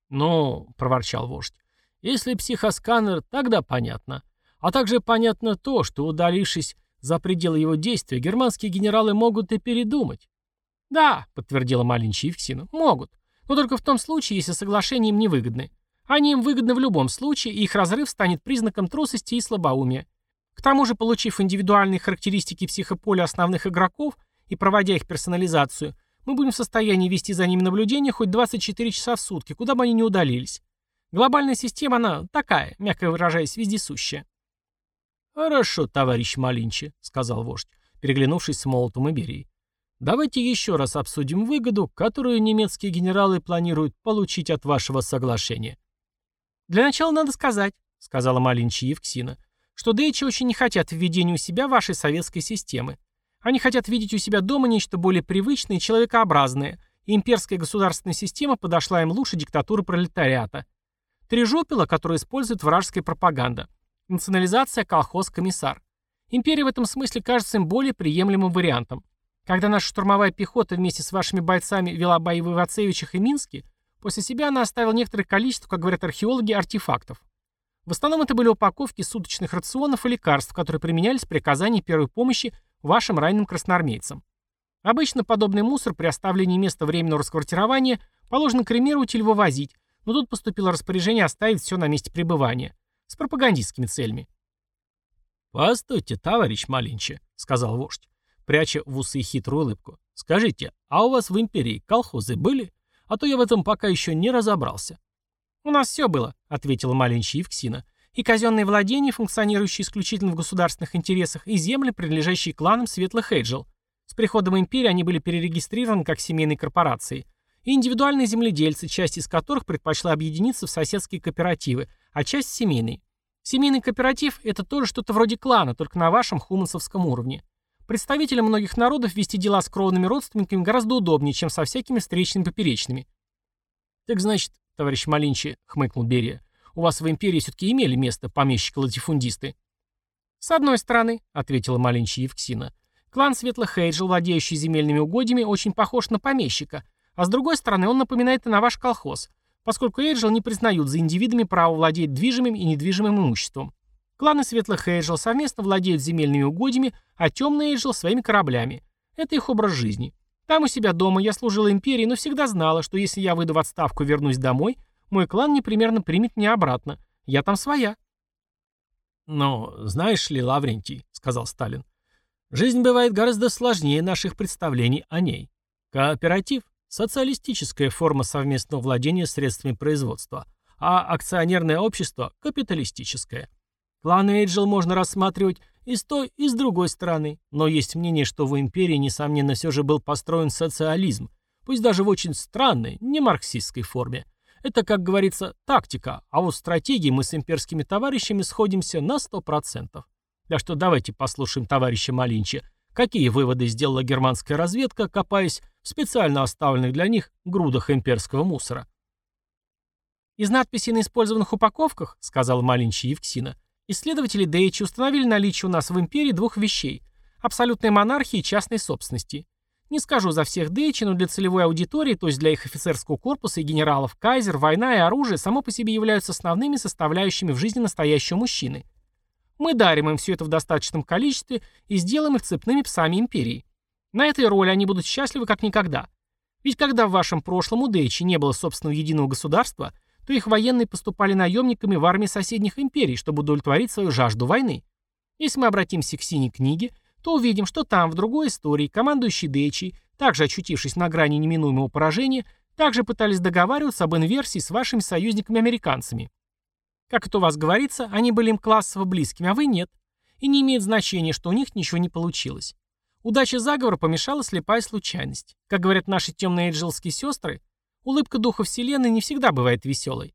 «Ну», — проворчал вождь, — «если психосканер, тогда понятно. А также понятно то, что, удалившись за пределы его действия, германские генералы могут и передумать. «Да», — подтвердила маленькая Евксина, — «могут. Но только в том случае, если соглашения им не выгодны. Они им выгодны в любом случае, и их разрыв станет признаком трусости и слабоумия. К тому же, получив индивидуальные характеристики психополя основных игроков и проводя их персонализацию, мы будем в состоянии вести за ними наблюдение хоть 24 часа в сутки, куда бы они ни удалились. Глобальная система, она такая, мягко выражаясь, вездесущая. «Хорошо, товарищ Малинчи», — сказал вождь, переглянувшись с Молотом и Берией. Давайте еще раз обсудим выгоду, которую немецкие генералы планируют получить от вашего соглашения. «Для начала надо сказать», — сказала Малинчи Евксина, «что дейчи очень не хотят введения у себя вашей советской системы. Они хотят видеть у себя дома нечто более привычное и человекообразное, и имперская государственная система подошла им лучше диктатуры пролетариата. Трижопила, которую использует вражеская пропаганда. Национализация колхоз-комиссар. Империя в этом смысле кажется им более приемлемым вариантом. Когда наша штурмовая пехота вместе с вашими бойцами вела бои в Ивацевичах и Минске, после себя она оставила некоторое количество, как говорят археологи, артефактов. В основном это были упаковки суточных рационов и лекарств, которые применялись при оказании первой помощи вашим раненым красноармейцам. Обычно подобный мусор при оставлении места временного расквартирования положено кремировать или вывозить, но тут поступило распоряжение оставить все на месте пребывания. С пропагандистскими целями. «Постойте, товарищ Малинче», — сказал вождь, пряча в усы хитрую улыбку. «Скажите, а у вас в империи колхозы были? А то я в этом пока еще не разобрался». «У нас все было», — ответила Малинча Евксина и казенные владения, функционирующие исключительно в государственных интересах, и земли, принадлежащие кланам Светлых Эйджел. С приходом империи они были перерегистрированы как семейные корпорации. И индивидуальные земледельцы, часть из которых предпочла объединиться в соседские кооперативы, а часть – семейные. Семейный кооператив – это тоже что-то вроде клана, только на вашем хумансовском уровне. Представителям многих народов вести дела с кровными родственниками гораздо удобнее, чем со всякими встречными поперечными. «Так значит, товарищ Малинчи», — хмыкнул Берия, у вас в империи все-таки имели место помещика-латифундисты?» «С одной стороны», — ответила Малинчи Евксина, «клан Светлых Эйджел, владеющий земельными угодьями, очень похож на помещика, а с другой стороны он напоминает и на ваш колхоз, поскольку Эйджел не признают за индивидами право владеть движимым и недвижимым имуществом. Кланы Светлых Эйджел совместно владеют земельными угодьями, а Темный Эйджел — своими кораблями. Это их образ жизни. Там у себя дома я служила империи, но всегда знала, что если я выйду в отставку и вернусь домой — мой клан непременно примет меня обратно. Я там своя». «Но знаешь ли, Лаврентий», — сказал Сталин, — «жизнь бывает гораздо сложнее наших представлений о ней. Кооператив — социалистическая форма совместного владения средствами производства, а акционерное общество — капиталистическое. Клан Эйджел можно рассматривать и с той, и с другой стороны, но есть мнение, что в империи, несомненно, все же был построен социализм, пусть даже в очень странной, не марксистской форме. Это, как говорится, тактика, а вот стратегии мы с имперскими товарищами сходимся на 100%. Так что давайте послушаем товарища Малинча, какие выводы сделала германская разведка, копаясь в специально оставленных для них грудах имперского мусора. «Из надписей на использованных упаковках, — сказал Малинчи Евксина, — исследователи Дейчи установили наличие у нас в империи двух вещей — абсолютной монархии и частной собственности. Не скажу за всех Дейчи, но для целевой аудитории, то есть для их офицерского корпуса и генералов, кайзер, война и оружие само по себе являются основными составляющими в жизни настоящего мужчины. Мы дарим им все это в достаточном количестве и сделаем их цепными псами империи. На этой роли они будут счастливы как никогда. Ведь когда в вашем прошлом у Дейчи не было собственного единого государства, то их военные поступали наемниками в армии соседних империй, чтобы удовлетворить свою жажду войны. Если мы обратимся к синей книге, то увидим, что там, в другой истории, командующий Дэчи, также очутившись на грани неминуемого поражения, также пытались договариваться об инверсии с вашими союзниками-американцами. Как это у вас говорится, они были им классово близкими, а вы нет. И не имеет значения, что у них ничего не получилось. Удача заговора помешала слепая случайность. Как говорят наши темные эйджелские сестры, улыбка духа Вселенной не всегда бывает веселой.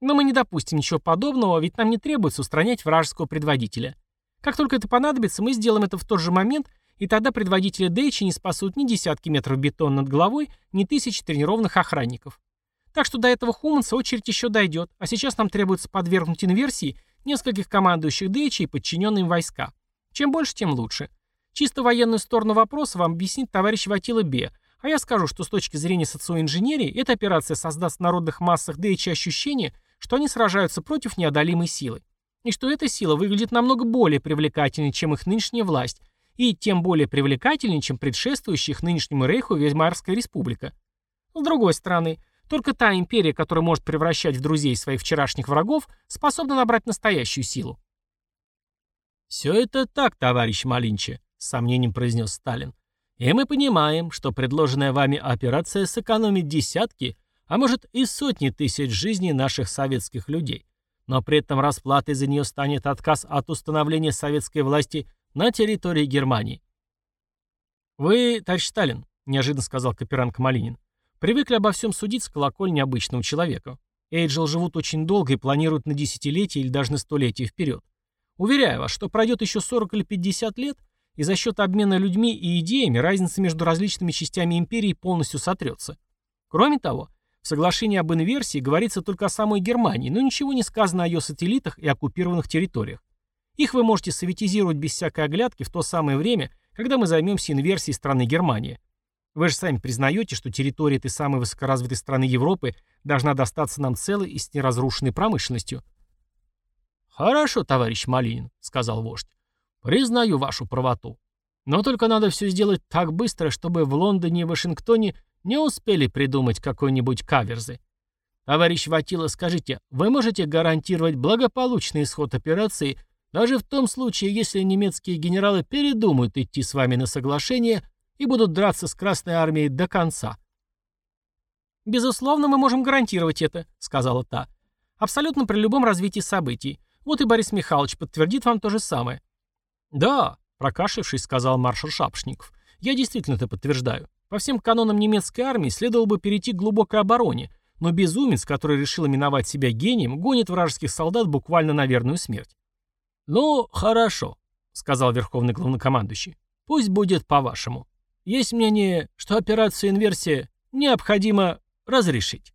Но мы не допустим ничего подобного, ведь нам не требуется устранять вражеского предводителя. Как только это понадобится, мы сделаем это в тот же момент, и тогда предводители Дейчи не спасут ни десятки метров бетона над головой, ни тысячи тренированных охранников. Так что до этого Хуманса очередь еще дойдет, а сейчас нам требуется подвергнуть инверсии нескольких командующих Дейчи и подчиненные им войска. Чем больше, тем лучше. Чисто военную сторону вопроса вам объяснит товарищ Ватила Бе, а я скажу, что с точки зрения социоинженерии эта операция создаст в народных массах Дейчи ощущение, что они сражаются против неодолимой силы и что эта сила выглядит намного более привлекательной, чем их нынешняя власть, и тем более привлекательнее, чем предшествующая их нынешнему рейху Веймарская республика. С другой стороны, только та империя, которая может превращать в друзей своих вчерашних врагов, способна набрать настоящую силу. «Все это так, товарищ Малинче», — с сомнением произнес Сталин. «И мы понимаем, что предложенная вами операция сэкономит десятки, а может и сотни тысяч жизней наших советских людей но при этом расплатой за нее станет отказ от установления советской власти на территории Германии. «Вы, товарищ Сталин», — неожиданно сказал Каперанг Малинин, «привыкли обо всем судить с колокольни обычного человека. Эйджел живут очень долго и планируют на десятилетия или даже на столетия вперед. Уверяю вас, что пройдет еще 40 или 50 лет, и за счет обмена людьми и идеями разница между различными частями империи полностью сотрется. Кроме того, в соглашении об инверсии говорится только о самой Германии, но ничего не сказано о ее сателлитах и оккупированных территориях. Их вы можете советизировать без всякой оглядки в то самое время, когда мы займемся инверсией страны Германия. Вы же сами признаете, что территория этой самой высокоразвитой страны Европы должна достаться нам целой и с неразрушенной промышленностью. «Хорошо, товарищ Малинин», — сказал вождь. «Признаю вашу правоту. Но только надо все сделать так быстро, чтобы в Лондоне и Вашингтоне не успели придумать какой-нибудь каверзы. Товарищ Ватила, скажите, вы можете гарантировать благополучный исход операции даже в том случае, если немецкие генералы передумают идти с вами на соглашение и будут драться с Красной Армией до конца?» «Безусловно, мы можем гарантировать это», — сказала та. «Абсолютно при любом развитии событий. Вот и Борис Михайлович подтвердит вам то же самое». «Да», — прокашлявшись, сказал маршал Шапшников. «Я действительно это подтверждаю. По всем канонам немецкой армии следовало бы перейти к глубокой обороне, но безумец, который решил именовать себя гением, гонит вражеских солдат буквально на верную смерть». «Ну, хорошо», — сказал верховный главнокомандующий. «Пусть будет по-вашему. Есть мнение, что операцию инверсия необходимо разрешить».